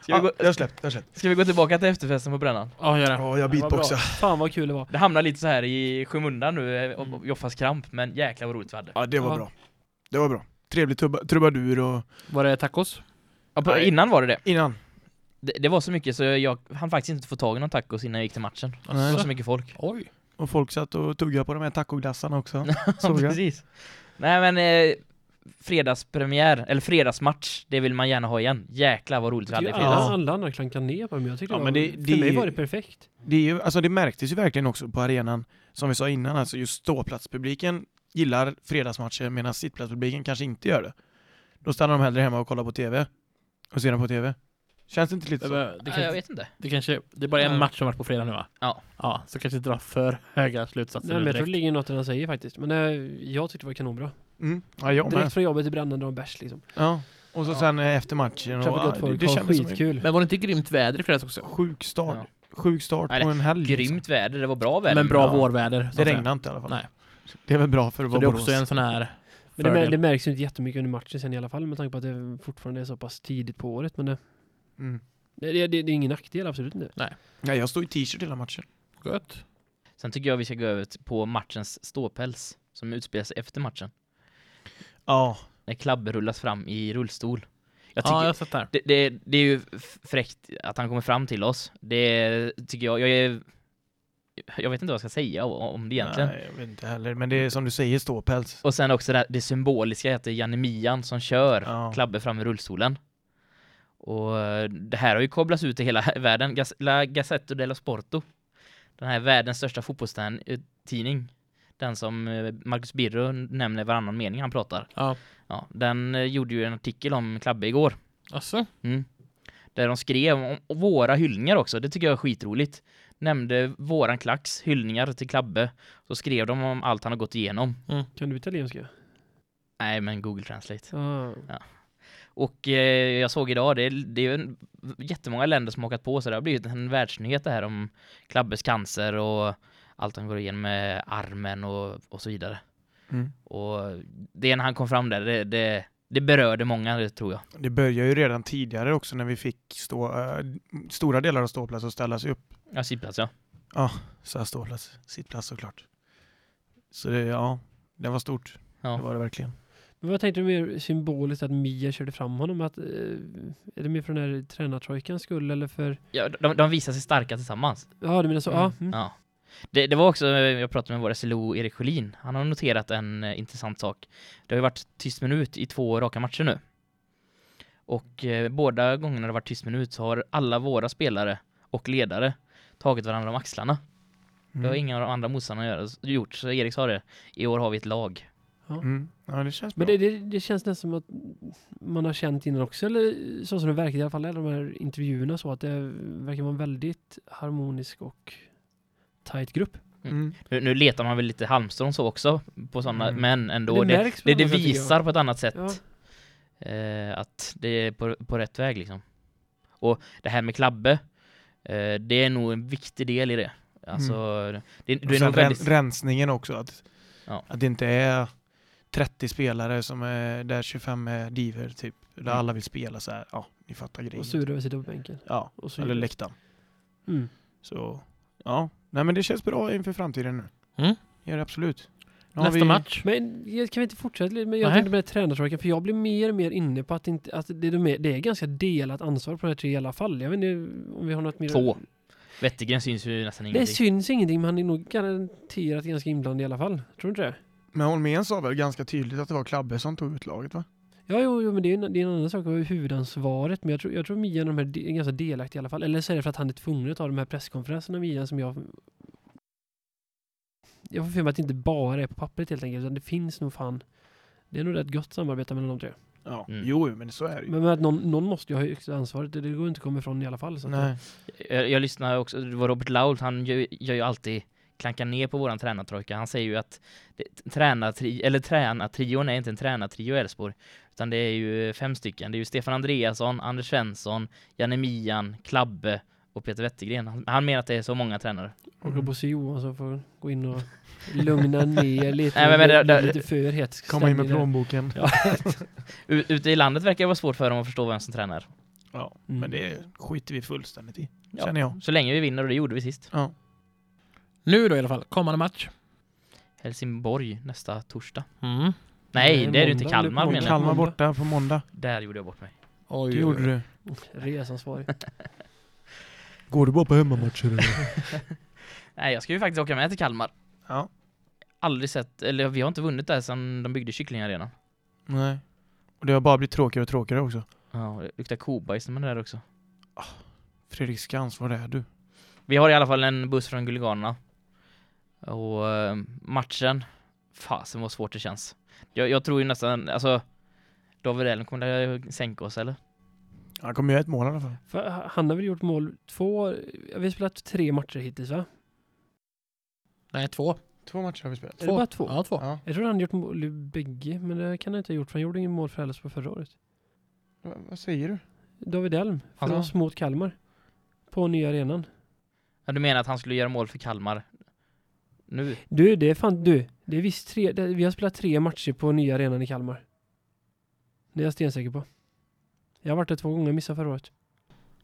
Ska vi, Ja, gå, det har släppt, det har släppt. ska vi gå tillbaka till efterfesten på Brännan? Ja, gör det. Ja, jag beatboxar. Fan vad kul det var. Det hamnar lite så här i skymundan nu, eh, och- och Joffas kramp, men jäklar vad roligt vi hade. Ja, det var Ja. bra. Det var bra. Trevlig tuba, trubadur och Var det tacos? Ja, på, Nej. innan var det det. innan. det. Det var så mycket så jag hann faktiskt inte få tag i någon tacos innan jag gick till matchen. Det var Nej. så mycket folk. Oj. Och folk satt och tuggade på de här tacoglassarna också. Ja, Såg jag. precis. Nej men, eh, fredagspremiär, eller fredagsmatch, det vill man gärna ha igen. Jäklar vad roligt Jag hade i fredags. alla, alla andra klankar ner på det, men jag tyckte Ja, det men var, det- för det- mig var det perfekt. Det, är ju, alltså det märktes ju verkligen också på arenan, som vi sa innan, alltså just ståplatspubliken gillar fredagsmatcher medan sittplatspubliken kanske inte gör det. Då stannar de hellre hemma och kollar på TV. Och ser den på TV. Känns det inte lite Det, så? var, det, Ja, jag kanske, vet inte. det kanske Det är bara en Ja. match som varit på fredag nu va? Ja. Ja, så kanske inte dra för höga slutsatser Nej, men jag tror det ligger något i det han säger faktiskt. Men eh, jag tyckte det var kanonbra. Mm. Ja, jag Direkt med. från jobbet till brännan dra en bärs liksom. Ja. Och så Ja. sen eh, efter matchen. Och, ja, det, det kändes skitkul. Men var det inte grymt väder i fredags också? sjuk start. Ja. Sjuk start Nej, på en helg. liksom. Grymt väder, det var bra väder. Men bra Ja. vårväder. så Det regnade inte i alla fall. Nej. Det är väl bra för att vara det är också en sån här Men det, mär- det märks ju inte jättemycket under matchen sen i alla fall med tanke på att det fortfarande är så pass tidigt på året. Men det, Mm. det, det, det är ingen nackdel, absolut inte. Nej, jag stod i t-shirt hela matchen. Gött. Sen tycker jag vi ska gå över på matchens ståpäls, som utspelar sig efter matchen. Ja. När Klabbe rullas fram i rullstol. Jag tycker, Ja, jag sett där. det, det, det är ju fräckt att han kommer fram till oss. Det tycker jag, jag är... Jag vet inte vad jag ska säga om det egentligen. Nej, jag vet inte heller. Men det är som du säger, ståpäls. Och sen också det, det symboliska att det är Janne Mian som kör Ja. Klabbe fram i rullstolen. Och eh, det här har ju koblats ut i hela världen. La Gazzetta dello Sporto. Den här världens största fotbollstidning. Den som eh, Marcus Birro nämner varannan mening han pratar. Ja. Ja, den eh, gjorde ju en artikel om Klabbe igår. Alltså? Mm. Där de skrev om, våra hyllningar också. Det tycker jag är skitroligt. nämnde våran klax, hyllningar till Klabbe. Så skrev de om allt han har gått igenom. Kan du italienska? Nej, men Google Translate. Ah. Och eh, jag såg idag, det är, det är ju en, jättemånga länder som har hakat på så det har blivit en världsnyhet det här om Klabbes cancer och allt han går igenom med armen och, och så vidare. Mm. Och det när han kom fram där, det, det, det berörde många, det tror jag. Det började ju redan tidigare också när vi fick stå, äh, stora delar av ståplats och ställa sig upp. Ja, sittplats ja. Så här ståplats, sittplats såklart. Så det, ja, det var stort. Det ja. var det verkligen. Men vad tänkte du mer symboliskt att Mia körde fram honom? Att, eh, är det mer för den här tränartrojkans skull eller för... ja de, de visar sig starka tillsammans. Ja, du menar så? Mm. Ja. Mm. Ja. Det, det var också, jag pratade med vår SLO Erik Sjölin, han har noterat en eh, intressant sak. Det har ju varit tyst minut i två raka matcher nu. Och eh, båda gångerna det har varit tyst minut så har alla våra spelare och ledare tagit varandra om axlarna. Det har Mm. inga av de andra motståndarna gjort, så Erik sa det. I år har vi ett lag. Mm. Ja, det känns bra. Men det, det, det känns nästan som att man har känt innan också, eller så som det verkar i alla fall i de här intervjuerna så att det verkar vara en väldigt harmonisk och tajt grupp. Mm. Nu, nu letar man väl lite halmstrån så också på sådana, Mm. men ändå. det Det, det, det visar på ett annat sätt Ja. eh, att det är på, på rätt väg liksom. Och det här med Klabbe, eh, det är nog en viktig del i det. Alltså, det, det Och är nog väldigt... ren, rensningen också. Att, Ja. att det inte är 30 spelare som är där 25 är diver typ. Där Mm. alla vill spela så här. Ja, ni fattar grejen. Och sura över sitta på bänken. Ja, Och så eller läktaren. Mm. Så ja, nej men det känns bra inför framtiden nu. Mm. Gör det absolut. Nu Nästa vi- match. Men kan vi inte fortsätta lite? Men jag Nej. tänkte med tränartrojkan, för jag blir mer och mer inne på att, inte, att det, de är, det är ganska delat ansvar på de här tre i alla fall. Jag vet inte om vi har något mer... Två. Wettergren syns ju nästan Det ingenting. syns ingenting, men han är nog garanterat ganska inblandad i alla fall. Tror du inte det? Men Holmén sa väl ganska tydligt att det var Klabbe som tog ut laget va? Ja, jo, jo men det är, en, det är en annan sak, huvudansvaret. Men jag tror, jag tror Mian de här de- är ganska delaktig i alla fall. Eller så är det för att han är tvungen att ta de här presskonferenserna, Mian, som jag... Jag får för mig att det inte bara är på pappret helt enkelt, utan det finns nog fan... Det är nog rätt gott samarbete mellan de tre. Ja, Mm. jo men så är det ju. Men, men att någon, någon måste ju ha högsta ansvaret, det, det går inte att komma ifrån i alla fall. Så att- Nej. Jag, jag lyssnar också, det var Robert Lault, han gör, gör ju alltid klankar ner på våran tränartrojka. Han säger ju att det, tränartri, eller tränartrion är inte en tränartrio i Elfsborg, utan det är ju fem stycken. Det är ju Stefan Andreasson, Anders Svensson, Janne Mian, Klabbe och Peter Wettergren. Han, han menar att det är så många tränare. Och Bosse Johansson får gå in och lugna ner lite. Nej, men- men det- lite för Komma in med plånboken. Ja. Ute i landet verkar det vara svårt för dem att förstå vem som tränar. Ja, Mm. men det skiter vi fullständigt i. Ja. Känner jag. Så länge vi vinner, och det gjorde vi sist. Ja. Nu då i alla fall, kommande match. Helsingborg nästa torsdag. Mm. Nej, det är det inte. Kalmar menar jag. Kalmar borta på måndag. Där gjorde jag bort mig. Oj, Det gjorde du. Resansvarig. Går du bara på hemmamatcher eller? Nej, jag ska ju faktiskt åka med till Kalmar. ja. Aldrig sett, eller vi har inte vunnit där sedan de byggde kycklingarenan. Nej. Och det har bara blivit tråkigare och tråkigare också. Ja, det luktar kobajs när man är där också. Fredrik Skans, vad är du? Vi har i alla fall en buss från Guliganerna. Och eh, matchen, fasen vad svårt det känns. Jag, jag tror ju nästan, alltså David Elm kommer att sänka oss eller? Han kommer göra ett mål i alla fall. För han har väl gjort mål två, vi har spelat tre matcher hittills va? Nej, två. Två matcher har vi spelat. Är det bara två? Ja, två. Ja. Jag tror han gjort mål i bägge, men det kan han inte ha gjort för han gjorde ingen mål för Elfsborg förra året. Va, vad säger du? David Elm, för Alltså? oss mot Kalmar. På nya arenan. Ja, du menar att han skulle göra mål för Kalmar nu? Du, det är fan du. Det är visst tre, det, vi har spelat tre matcher på nya arenan i Kalmar. Det är jag stensäker på. Jag har varit där två gånger, missade förra året.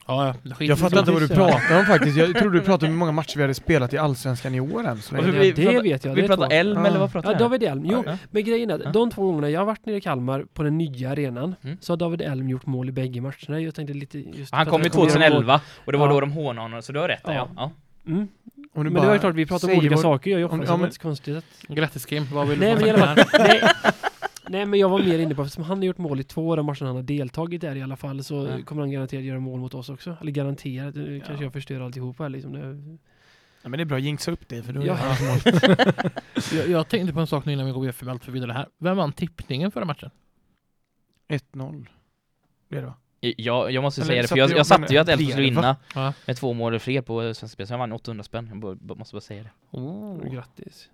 Ja, ja. det Jag fattar inte vad du ja. pratar om faktiskt. Jag trodde du pratade om hur många matcher vi hade spelat i Allsvenskan i år än. Så Ja, vi det pratar- vet jag. Vi det pratar två. Elm Ja. eller vad pratar Ja, vi? David Elm. Jo, Ja. men grejen är, Ja. de två gångerna jag har varit nere i Kalmar på den nya arenan, Mm. så har David Elm gjort mål i bägge matcherna. Jag tänkte lite just Han kom ju kommer göra mål. 2011 och det var Ja. då de hånade honom, så du har rätt där, ja. Ja. Ja. Mm. Om du Men bara det var klart, vi pratar om olika vad- saker. Jag om- jobbar ja, men- var inte så konstigt. Att... Grattis Kim, vad vill du Nej, få men fall, nej, nej, men jag var mer inne på, eftersom han har gjort mål i två av de matcherna han har deltagit där i alla fall, så Ja. kommer han garanterat göra mål mot oss också. Eller garanterat, nu kanske jag förstör alltihopa liksom. Det, Ja, men det är bra att jinxa upp det för då Ja. mål. jag, jag tänkte på en sak nu innan vi går för allt för vidare här. Vem vann tippningen förra matchen? 1-0. Det är det va? Jag, jag måste Eller säga det, för jag, jag satte ju att Elfsborg skulle vinna Ja. med två mål fler på Svenska Spel, så jag vann 800 spänn. Jag bara- bara- måste bara säga det. Oh. Grattis.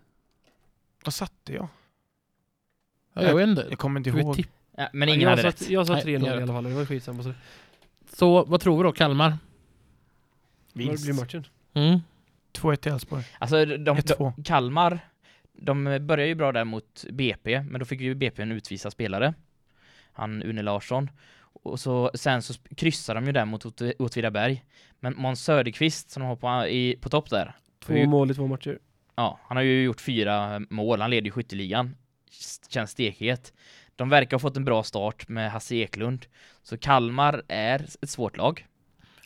Vad satte jag? Ja, jag vet inte. Jag kommer inte ihåg. Ja, men ingen jag hade satt, rätt. Jag sa Nej, 3-0 jag i alla fall, det var skitsamma. Så Så vad tror vi då? Kalmar? vad blir matchen? Mm. 2-1 till Elfsborg. Alltså de, de, 1-2. Kalmar, de började ju bra där mot BP, men då fick ju BP en utvisad spelare. Han Une Larsson. Och så, sen så kryssade de ju där mot Åt- Åtvidaberg. Men Måns Söderqvist som de har på, i, på topp där, Två Ju- mål i två matcher. ja, han har ju gjort fyra mål, han leder ju skytteligan. Känns stekhet. De verkar ha fått en bra start med Hasse Eklund. Så Kalmar är ett svårt lag.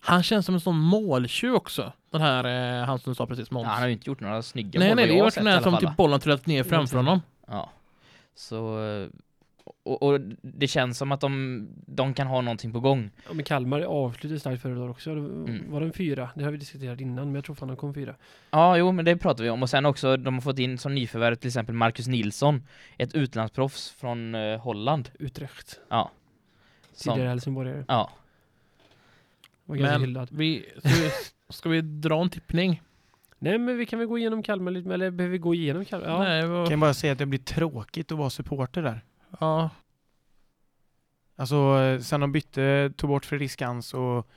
Han känns som en sån måltjuv också. Den här, eh, han som sa precis, Måns. Ja, han har ju inte gjort några snygga nej, mål nej, vad det har i den här som typ bollen trillat ner framför honom. Ja. Så... Och, och det känns som att de, de kan ha någonting på gång. Ja, men Kalmar avslutade starkt förra dagen också. Det Mm. Var en fyra? Det har vi diskuterat innan, men jag tror fan de kom fyra. Ja, jo, men det pratar vi om. Och sen också, de har fått in som nyförvärv till exempel Marcus Nilsson, ett utlandsproffs från eh, Holland. Utrecht. Ja. Tidigare Som, helsingborgare. ja. Var Men hyllad. vi, ska, vi, dra en tippning? Nej, men vi kan väl gå igenom Kalmar lite, eller behöver vi gå igenom Kalmar? Ja. Nej, Jag vad, kan bara säga att det blir tråkigt att vara supporter där. Ja. Alltså eh, sen de bytte, tog bort Fredriksskans och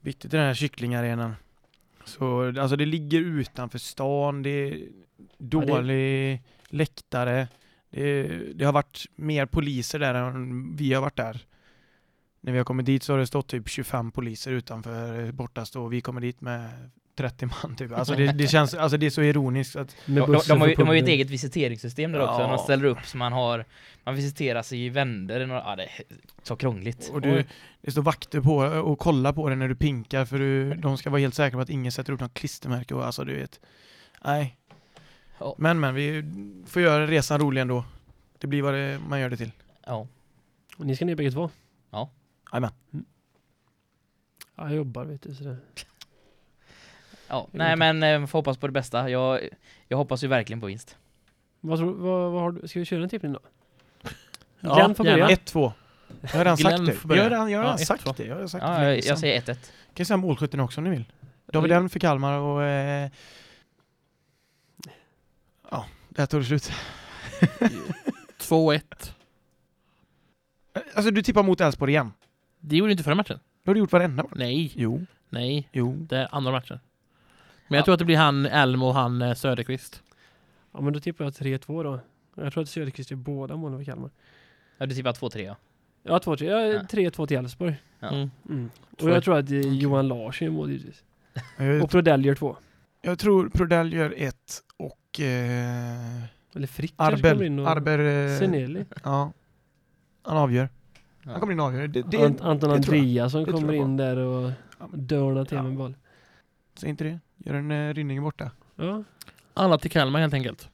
bytte till den här kycklingarenan. Så alltså det ligger utanför stan, det är dålig läktare. Det, det har varit mer poliser där än vi har varit där. När vi har kommit dit så har det stått typ 25 poliser utanför bortastå och vi kommer dit med 30 man typ. Alltså det, det känns, alltså det är så ironiskt att De, de, har ju, de har ju ett eget visiteringssystem där också. Ja. De ställer upp så man har, man visiteras i vänder. Ja, det är så krångligt. och du, det står vakter på och kollar på dig när du pinkar för du, de ska vara helt säkra på att ingen sätter upp något klistermärke och alltså du vet. Nej. Ja. Men men, vi får göra resan rolig ändå. Det blir vad det, man gör det till. Ja. Och ni ska ner bägge två? Jajamän. Ja, jag jobbar vet du. Sådär. Ja. Nej men eh, får hoppas på det bästa. Jag, jag hoppas ju verkligen på vinst. Vad, tror, vad, vad har du? Ska vi köra en tippning då? Ja, Glenn får börja. 1-2. Jag har redan Glenn sagt får det. Jag har redan, jag har redan Ja, sagt 1-2. det. Jag har sagt Ja, det jag, länge sedan. jag säger 1-1. kan jag säga målskytten också om ni vill. David Elm för Kalmar och... Eh, ja, där tog det slut. 2-1. Alltså du tippar mot Elfsborg igen. Det gjorde du inte förra matchen. Det har du gjort varenda match. Nej, Jo, nej. jo. Det är andra matchen. Men jag Ja. tror att det blir han Elm och han eh, Söderqvist. Ja, men då tippar jag 3-2 då. Jag tror att Söderqvist gör båda målen för Kalmar. Ja, du tippar 2-3 ja. Ja, 2-3. Ja, Ja. 3-2 till Elfsborg. Ja. Mm. Mm. Och jag tror att eh, Johan Larsson gör mål givetvis. Och Prodell gör två. jag tror Prodell gör ett och... Eh, Eller Frick kanske kommer in och... Arber... Eh, Seneli. ja. Han avgör. Ja. Han kommer in och avgör. Det, det, Ant Anton. Andreasson kommer in där och dörnar till Ja. med boll. Säg inte det. Gör en eh, Rynninge borta. Ja. Alla till Kalmar helt enkelt.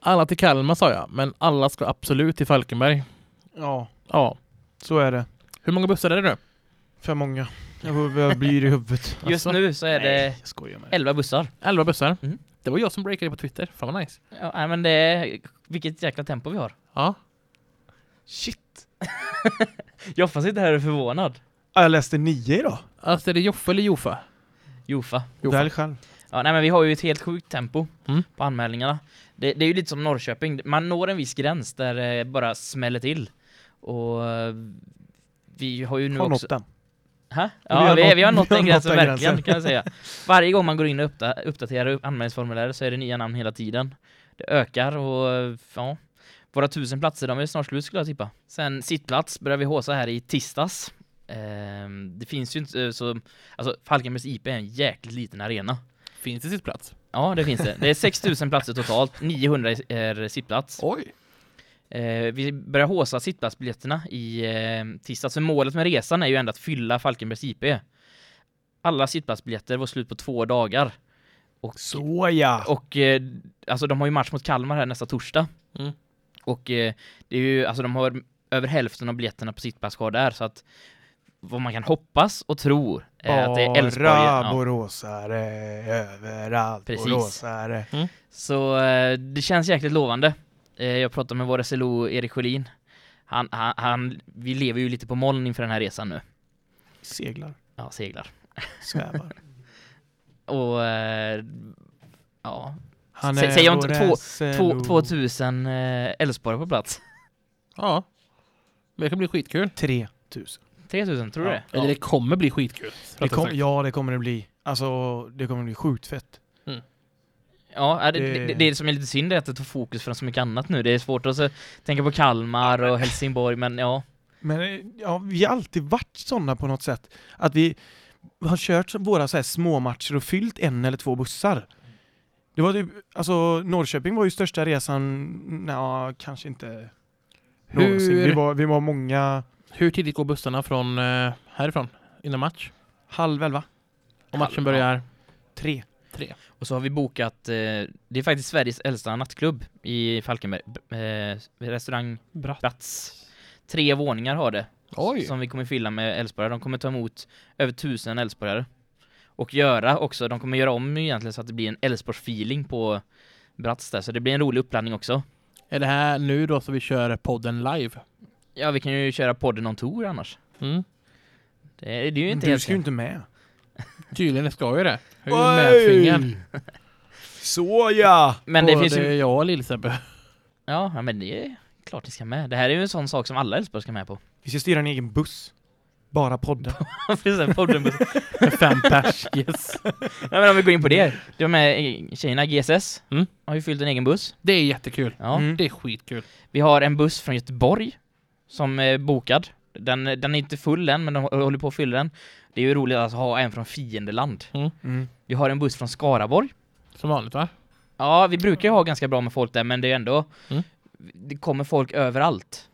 Alla till Kalmar sa jag, men alla ska absolut till Falkenberg. Ja, Ja. så är det. Hur många bussar är det nu? För många. Jag, jag blir i huvudet. Just Alltså? nu så är det Nej, jag skojar med dig. 11 bussar. 11 bussar. Mm. Det var jag som breakade på Twitter. Fan vad nice. Ja, nej, men det är... Vilket jäkla tempo vi har. Ja. Shit! Joffa sitter här och är förvånad. Ja, Jag läste nio idag. Alltså är det Joffe eller Jofa? Jofa. Jofa. Välj själv. Ja, nej men vi har ju ett helt sjukt tempo Mm. på anmälningarna. Det, det är ju lite som Norrköping, man når en viss gräns där det bara smäller till. Och eh, vi har ju nu Har också... nått den. Hä? Ja, vi, vi vi har nått gränsen den verkligen gränsen. kan jag säga. Varje gång man går in och uppda- uppdaterar anmälningsformuläret så är det nya namn hela tiden. Det ökar och ja, våra tusen platser de är snart slut skulle jag tippa. Sen sittplats börjar vi håsa här i tisdags. Ehm, det finns ju inte eh, så, alltså Falkenbergs IP är en jäkligt liten arena. Finns det sittplats? Ja, det finns det. Det är 6000 platser totalt, 900 är sittplats. Oj! Eh, vi börjar håsa sittplatsbiljetterna i eh, tisdags, så målet med resan är ju ändå att fylla Falkenbergs IP. Alla sittplatsbiljetter var slut på två dagar. Och, Så ja! och eh, alltså de har ju match mot Kalmar här nästa torsdag. Mm. Och det är ju, alltså de har över hälften av biljetterna på sittplats kvar där, så att vad man kan hoppas och tro är att det är Elfsborg. Bara Ja. boråsare överallt. Precis. Boråsare. Så eh, det känns jäkligt lovande. Eh, jag pratade med vår SLO Erik Sjölin. Han, han, han, vi lever ju lite på moln inför den här resan nu. seglar, Ja, seglar. svävar. Och eh, ja, Han Sä- säger jag inte två- två, 2000 eh, Elfsborg på plats. Ja. Det kan bli skitkul. 3000. 3000, tror du Ja. det? Eller det kommer bli skitkul. Det kom, ja, det kommer det bli. Alltså, det kommer bli sjukt fett. Ja, äh, det, Det- det, det som är lite synd är att det tar fokus från så mycket annat nu. Det är svårt att så, tänka på Kalmar och Helsingborg, men ja. Men ja, vi har alltid varit sådana på något sätt. Att vi har kört våra så här små matcher och fyllt en eller två bussar. Det var typ, alltså Norrköping var ju största resan, ja kanske inte någonsin. Hur- Vi var, vi var många, Hur tidigt går bussarna från eh, härifrån? Innan match? halv elva, Och matchen börjar tre. Och så har vi bokat, eh, det är faktiskt Sveriges äldsta nattklubb i Falkenberg. B- Eh, restaurang Bratt. Bratz. Tre våningar har det. Oj! Som vi kommer fylla med Elfsborgare. De kommer ta emot över tusen Elfsborgare. Och göra också, de kommer göra om egentligen så att det blir en Elfsborgs-feeling på Bratz där. Så det blir en rolig uppladdning också. Är det här nu då så vi kör podden live? Ja, vi kan ju köra podden on tour annars. Mm. Det, är- det är ju inte Du helt ska ju inte med. Tydligen ska ju det. Jag är ju medtvingad. Så ja! Men det Både finns ju... jag och Lill-Sebbe. Ja, ja, men det är klart ni ska med. Det här är ju en sån sak som alla Elfsborg ska med på. Vi ska styra en egen buss. Bara podden. Precis, podden. Med fem pers. Yes. Nej, men om vi går in på det. De här tjejerna, GSS, Mm. har ju fyllt en egen buss. Det är jättekul. Ja. Mm. Det är skitkul. Vi har en buss från Göteborg som är bokad. Den, den är inte full än, men de håller på att fylla den. Det är ju roligt att ha en från fiendeland. Mm. Vi har en buss från Skaraborg. Som vanligt va? Ja, vi brukar ju ha ganska bra med folk där, men det är ändå... Mm. Det kommer folk överallt.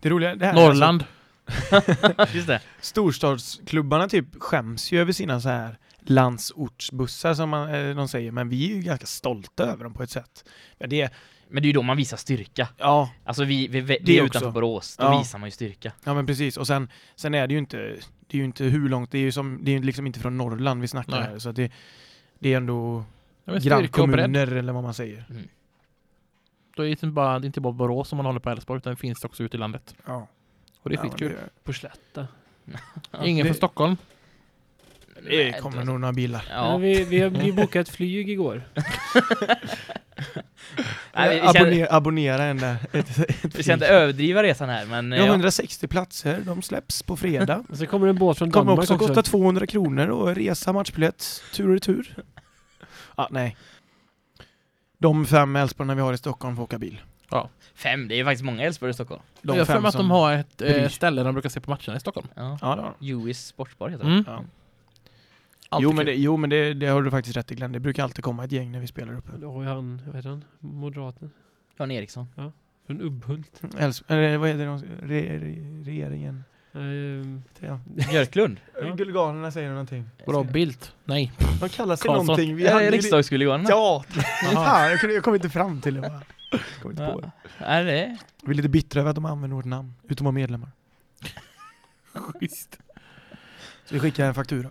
Det roliga, det här, Norrland. Just det. Alltså, storstadsklubbarna typ skäms ju över sina så här landsortsbussar som man, eh, de säger, men vi är ju ganska stolta över dem på ett sätt. Men det, Men det är ju då man visar styrka. ja, Alltså vi, vi, vi, Det är också. utanför Borås, då Ja. visar man ju styrka. ja men precis. Och sen, sen är det ju inte, det är ju inte hur långt, det är ju som, det är liksom inte från Norrland vi snackar Nej. här, så att det, det är ändå Ja, grannkommuner eller vad man säger. Då är det inte bara, det är inte bara Borås som man håller på Älvsborg utan det finns det också ute i landet. Ja. Och det är Ja, skitkul. det- På Slätta. Ingen det- från Stockholm. Det kommer nog några bilar. Ja. Ja. vi, vi, har- vi bokade ett flyg igår. Nej, vi, vi, ska, Abonnera, abonnera en där. Ett, ett vi ska inte överdriva resan här, men Ja, ja. 160 platser, de släpps på fredag. Och så kommer en båt från kommer Danmark också också. kosta 200 kronor och resa, matchbiljett, tur och retur. ah, nej. De fem Älvsborgarna vi har i Stockholm får åka bil. Fem, det är ju faktiskt många Elfsborg i Stockholm. jag har för mig att de har ett bryr eh, ställe där de brukar se på matcherna i Stockholm. Ja. Ja, det har de. Lewis Sportbar heter det. Mm. Ja. Alltid Jo, men, det, jo men det, det har du faktiskt rätt i Glenn. Det brukar alltid komma ett gäng när vi spelar uppe. Då har ju han, vad heter han? Moderaten. Jan Eriksson. Från Ubbhult. Älvs- eller vad heter de? Re, re, regeringen? Ehm, Ja. Björklund. Ja. Gulganerna säger någonting. Bra Bildt. Nej. De kallar sig Karlsson. någonting. Vi Ja, hade ju det- riksdagshuliganerna. Ja! Fan, jag, kunde, jag kom inte fram till det bara. Kom inte på det. Ja. Nej, det Vi är lite bittra över att de använder vårt namn, utom att vara medlemmar. Schysst. Så vi skickar en faktura.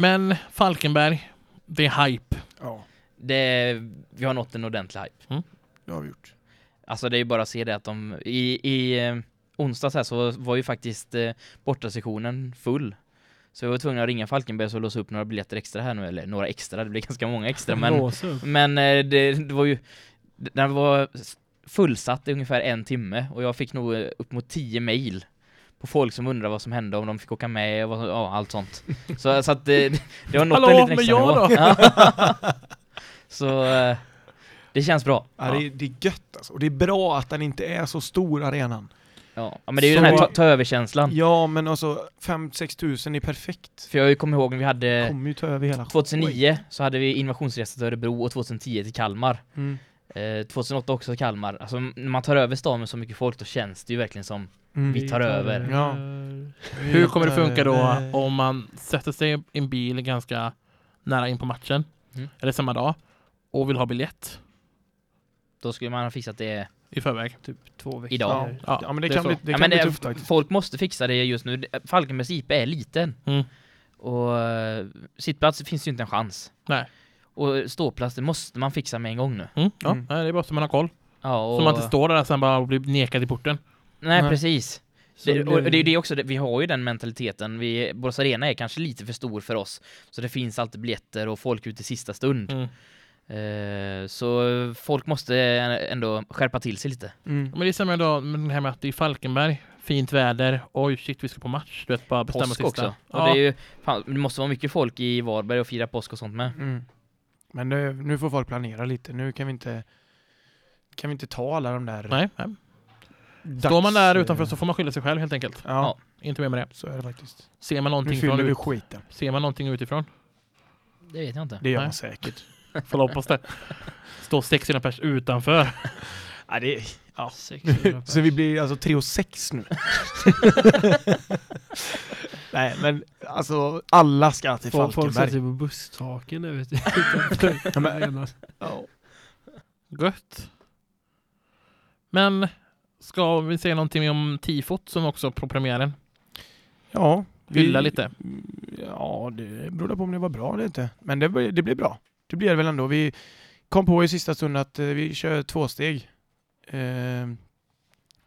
Men Falkenberg, det är hype. Ja, det, vi har nått en ordentlig hype. det har vi gjort. Alltså det är ju bara att se det att de, i, i eh, onsdags här så var ju faktiskt eh, bortasessionen full. Så jag var tvungen att ringa Falkenberg och låsa upp några biljetter extra här nu, eller några extra, det blir ganska många extra men upp. Men eh, det, det var ju, den var s- fullsatt i ungefär en timme och jag fick nog eh, upp mot tio mejl på folk som undrar vad som hände, om de fick åka med och vad, ja, allt sånt. Så, så att det, det var nått Hallå, en liten extra jag nivå. Så eh, det känns bra. Ja, det, är, det är gött alltså. Och det är bra att den inte är så stor arenan. Ja, men det är ju Så- den här ta, ta över-känslan. Ja, men alltså 5-6 tusen är perfekt. För jag kommer ihåg när vi hade Kommer ju ta över hela 2009 så hade vi invasionsresa till Örebro och 2010 till Kalmar. Mm. Eh, 2008 också till Kalmar. Alltså när man tar över stan med så mycket folk då känns det ju verkligen som Mm. Vi tar över. Ja. Hur kommer det funka då Eh, om man sätter sig i en bil ganska nära in på matchen, Mm. eller samma dag, och vill ha biljett då skulle man ha fixat det i förväg? Typ två veckor. Idag. Ja, Ja, men det, det kan bli, det ja, kan men bli tufft faktiskt. folk måste fixa det just nu. Falkenbergs IP är liten. Mm. Och uh, sittplats finns ju inte en chans. Nej. Och ståplats, det måste man fixa med en gång nu. Mm. Ja, Mm. det är bara så man har koll. Ja, och... Så man inte står där sen bara och blir nekad i porten. Nej, Nej. precis. Det, och det är det också, vi har ju den mentaliteten. Vi, Borås Arena är kanske lite för stor för oss. Så det finns alltid biljetter och folk ute i sista stund. Mm. Eh, så folk måste ändå skärpa till sig lite. Mm. Men det är samma då med det här med att det är Falkenberg, fint väder, oj shit vi ska på match, du vet bara bestämma Påsk sista. också. Och Ja. det, är ju, fan, det måste vara mycket folk i Varberg och fira påsk och sånt med. Mm. Men det, nu får folk planera lite. Nu kan vi inte kan vi inte ta alla de där... Nej, nej. dags- Står man där utanför så får man skylla sig själv helt enkelt. Ja, Ja. Inte mer med det. så är det faktiskt. Ser man Nu någonting, från ut, skiten. ser man någonting utifrån? Det vet jag inte. Det gör Nej. man säkert. Får hoppas det. Står 600 pers utanför. Ja, det, ja. 600 Så vi blir alltså 3 och 6 nu. Nej, men alltså alla ska till Folk, folk sätter Falkenberg. sig på busstaken där vet du. Ja, men- arenan. Ja. Gött. Men ska vi säga någonting om tifot som också på premiären? Ja. vi- Hylla lite. Ja, det beror på om det var bra eller inte. Men det, det blir bra. Det blir det väl ändå. Vi kom på i sista stund att eh, vi kör två steg. Eh,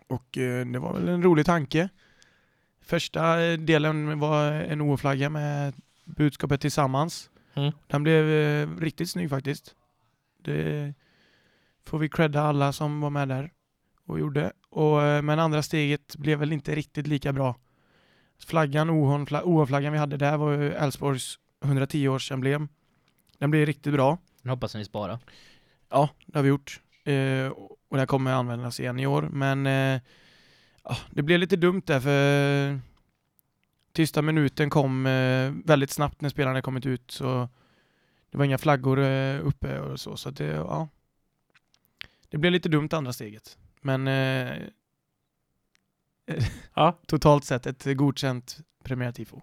och eh, det var väl en rolig tanke. Första eh, delen var en OO-flagga med budskapet tillsammans. Mm. Den blev eh, riktigt snygg faktiskt. Det får vi credda alla som var med där och gjorde. Och, eh, men andra steget blev väl inte riktigt lika bra. Flaggan, OH-flaggan vi hade där var ju Elfsborgs 110-årsemblem. Den blev riktigt bra. Den hoppas ni spara. Ja, det har vi gjort. Eh, och den kommer användas igen i år. Men eh, ja, det blev lite dumt där för tysta minuten kom eh, väldigt snabbt när spelarna kommit ut. Så det var inga flaggor eh, uppe och så. Så att det, ja. det blev lite dumt andra steget. Men eh, Ja. totalt sett ett godkänt premiärtifo.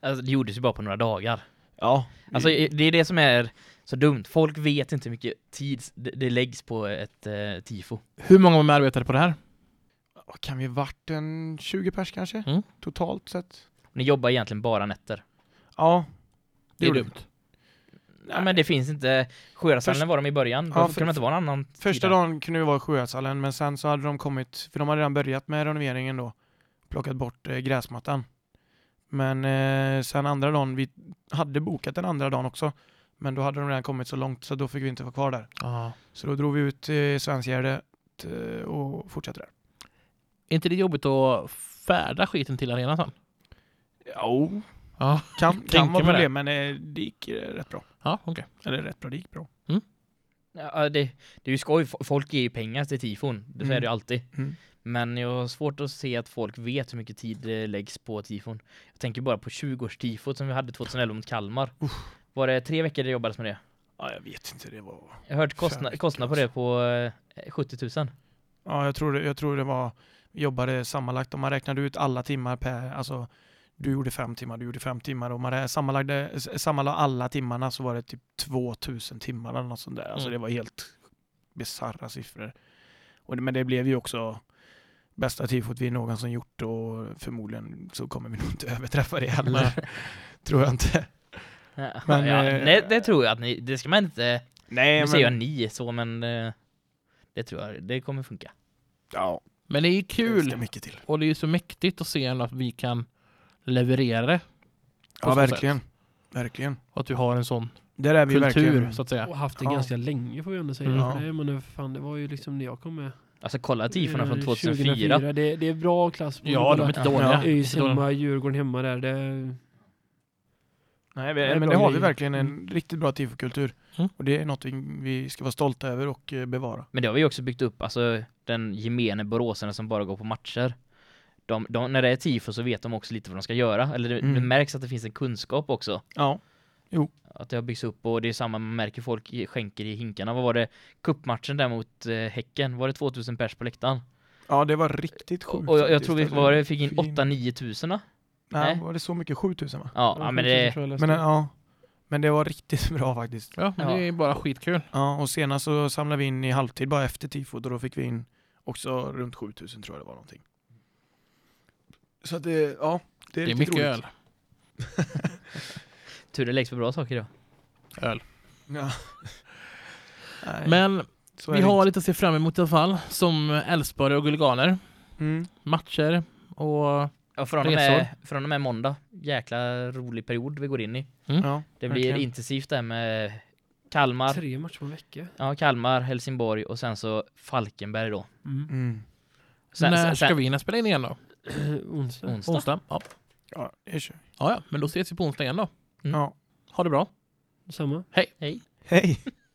Alltså, det gjordes ju bara på några dagar. Ja, Alltså det är det som är så dumt. Folk vet inte hur mycket tid det, det läggs på ett eh, tifo. Hur många var medarbetare på det här? Kan vi varit en 20 pers kanske? Mm. Totalt sett. Ni jobbar egentligen bara nätter. Ja. Det är gjorde dumt. Ja, men det finns inte. Sjuhäradshallen Först- var de i början. Då Ja, kunde för- det inte vara en annan Första tid. dagen kunde det vara i Sjuhäradshallen men sen så hade de kommit, för de hade redan börjat med renoveringen då, plockat bort eh, gräsmattan. Men eh, sen andra dagen, vi hade bokat den andra dagen också, men då hade de redan kommit så långt så då fick vi inte vara kvar där. Ja. Så då drog vi ut till Svensgärdet eh, och fortsatte där. Är inte det jobbigt att färda skiten till arenan sen? Jo, Ja, kan, kan vara mig det. problem men eh, det gick eh, rätt bra. ja okej. Eller rätt bra, det gick bra. Ja, det, det är ju skoj. Folk ger ju pengar till tifon. Det Mm. är det ju alltid. Mm. Men jag har svårt att se att folk vet hur mycket tid det läggs på tifon. Jag tänker bara på 20-årstifot som vi hade 2011 mot Kalmar. Var det tre veckor det jobbades med det? Ja, jag vet inte, det var... Jag har hört Fem kostna, veckor kostnad på det på eh, 70 000. Ja, jag tror det, jag tror det var, vi jobbade sammanlagt, om man räknade ut alla timmar per, alltså du gjorde fem timmar, du gjorde fem timmar och man sammanlagde, s- sammanlade alla timmarna så var det typ 2000 timmar eller något sånt där. Alltså Mm. det var helt bisarra siffror. Och men det blev ju också bästa tifot vi någonsin gjort och förmodligen så kommer vi nog inte överträffa det heller. tror jag inte. Ja, Men, ja, eh, nej, det tror jag att ni, det ska man inte, Nej, nu säger jag ni så men eh, det tror jag, det kommer funka. ja, Men det är ju det kul mycket till. och det är ju så mäktigt att se att vi kan leverera det. Ja, verkligen. Verkligen. Och att vi har en sån Där är vi kultur verkligen. så att säga. Och haft det Ja. ganska länge får vi ändå säga. Mm. Ja. Nej, men fan, det var ju liksom när jag kom med. Alltså kolla tifona från Eh, 2004. Det, det är bra klass på Ja, de är inte dåliga. Ja. ÖIS hemma, Djurgården hemma där. Det, Nej, vi, men det har vi verkligen en Mm. riktigt bra tifokultur. Mm. Och det är något vi, vi ska vara stolta över och eh, bevara. Men det har vi också byggt upp, alltså den gemene boråsarna som bara går på matcher. De, de, när det är tifo så vet de också lite vad de ska göra. Eller det, Mm. det märks att det finns en kunskap också. Ja. Att det har byggts upp och det är samma, man märker folk skänker i hinkarna. Vad var det? Kuppmatchen där mot eh, Häcken, var det 2000 pers på läktaren? Ja, det var riktigt sjukt. Och jag, jag tror vi var fick in fick in- 8-9 tusen? Nej, nej. var det så mycket? 7000 va? Ja, ja men det, tror jag Men, ja. men det var riktigt bra faktiskt. Ja, men det är bara skitkul. Ja, och senast så samlade vi in i halvtid bara efter tifot och då fick vi in också runt 7000 tror jag det var någonting. Så att det, ja, det är, Det är mycket roligt. öl. tur det läggs på bra saker då. öl. Ja. Nej, Men vi har inte. lite att se fram emot i alla fall. Som Elfsborg och Guliganer. Mm. Matcher, Och Ja, från, och med, från och med måndag. Jäkla rolig period vi går in i. Ja, Det blir verkligen. intensivt där med Kalmar, Tre matcher på en vecka. ja, Kalmar, Helsingborg och sen så Falkenberg då. Mm. Mm. Sen, när sen, ska sen, vi in och spela in igen då? Onsdag. onsdag. Onsdag? Ja. Ja, det kör ja, ja, men då ses vi på onsdag igen då. Mm. Ja. Ha det bra. Samma. Hej. Hej!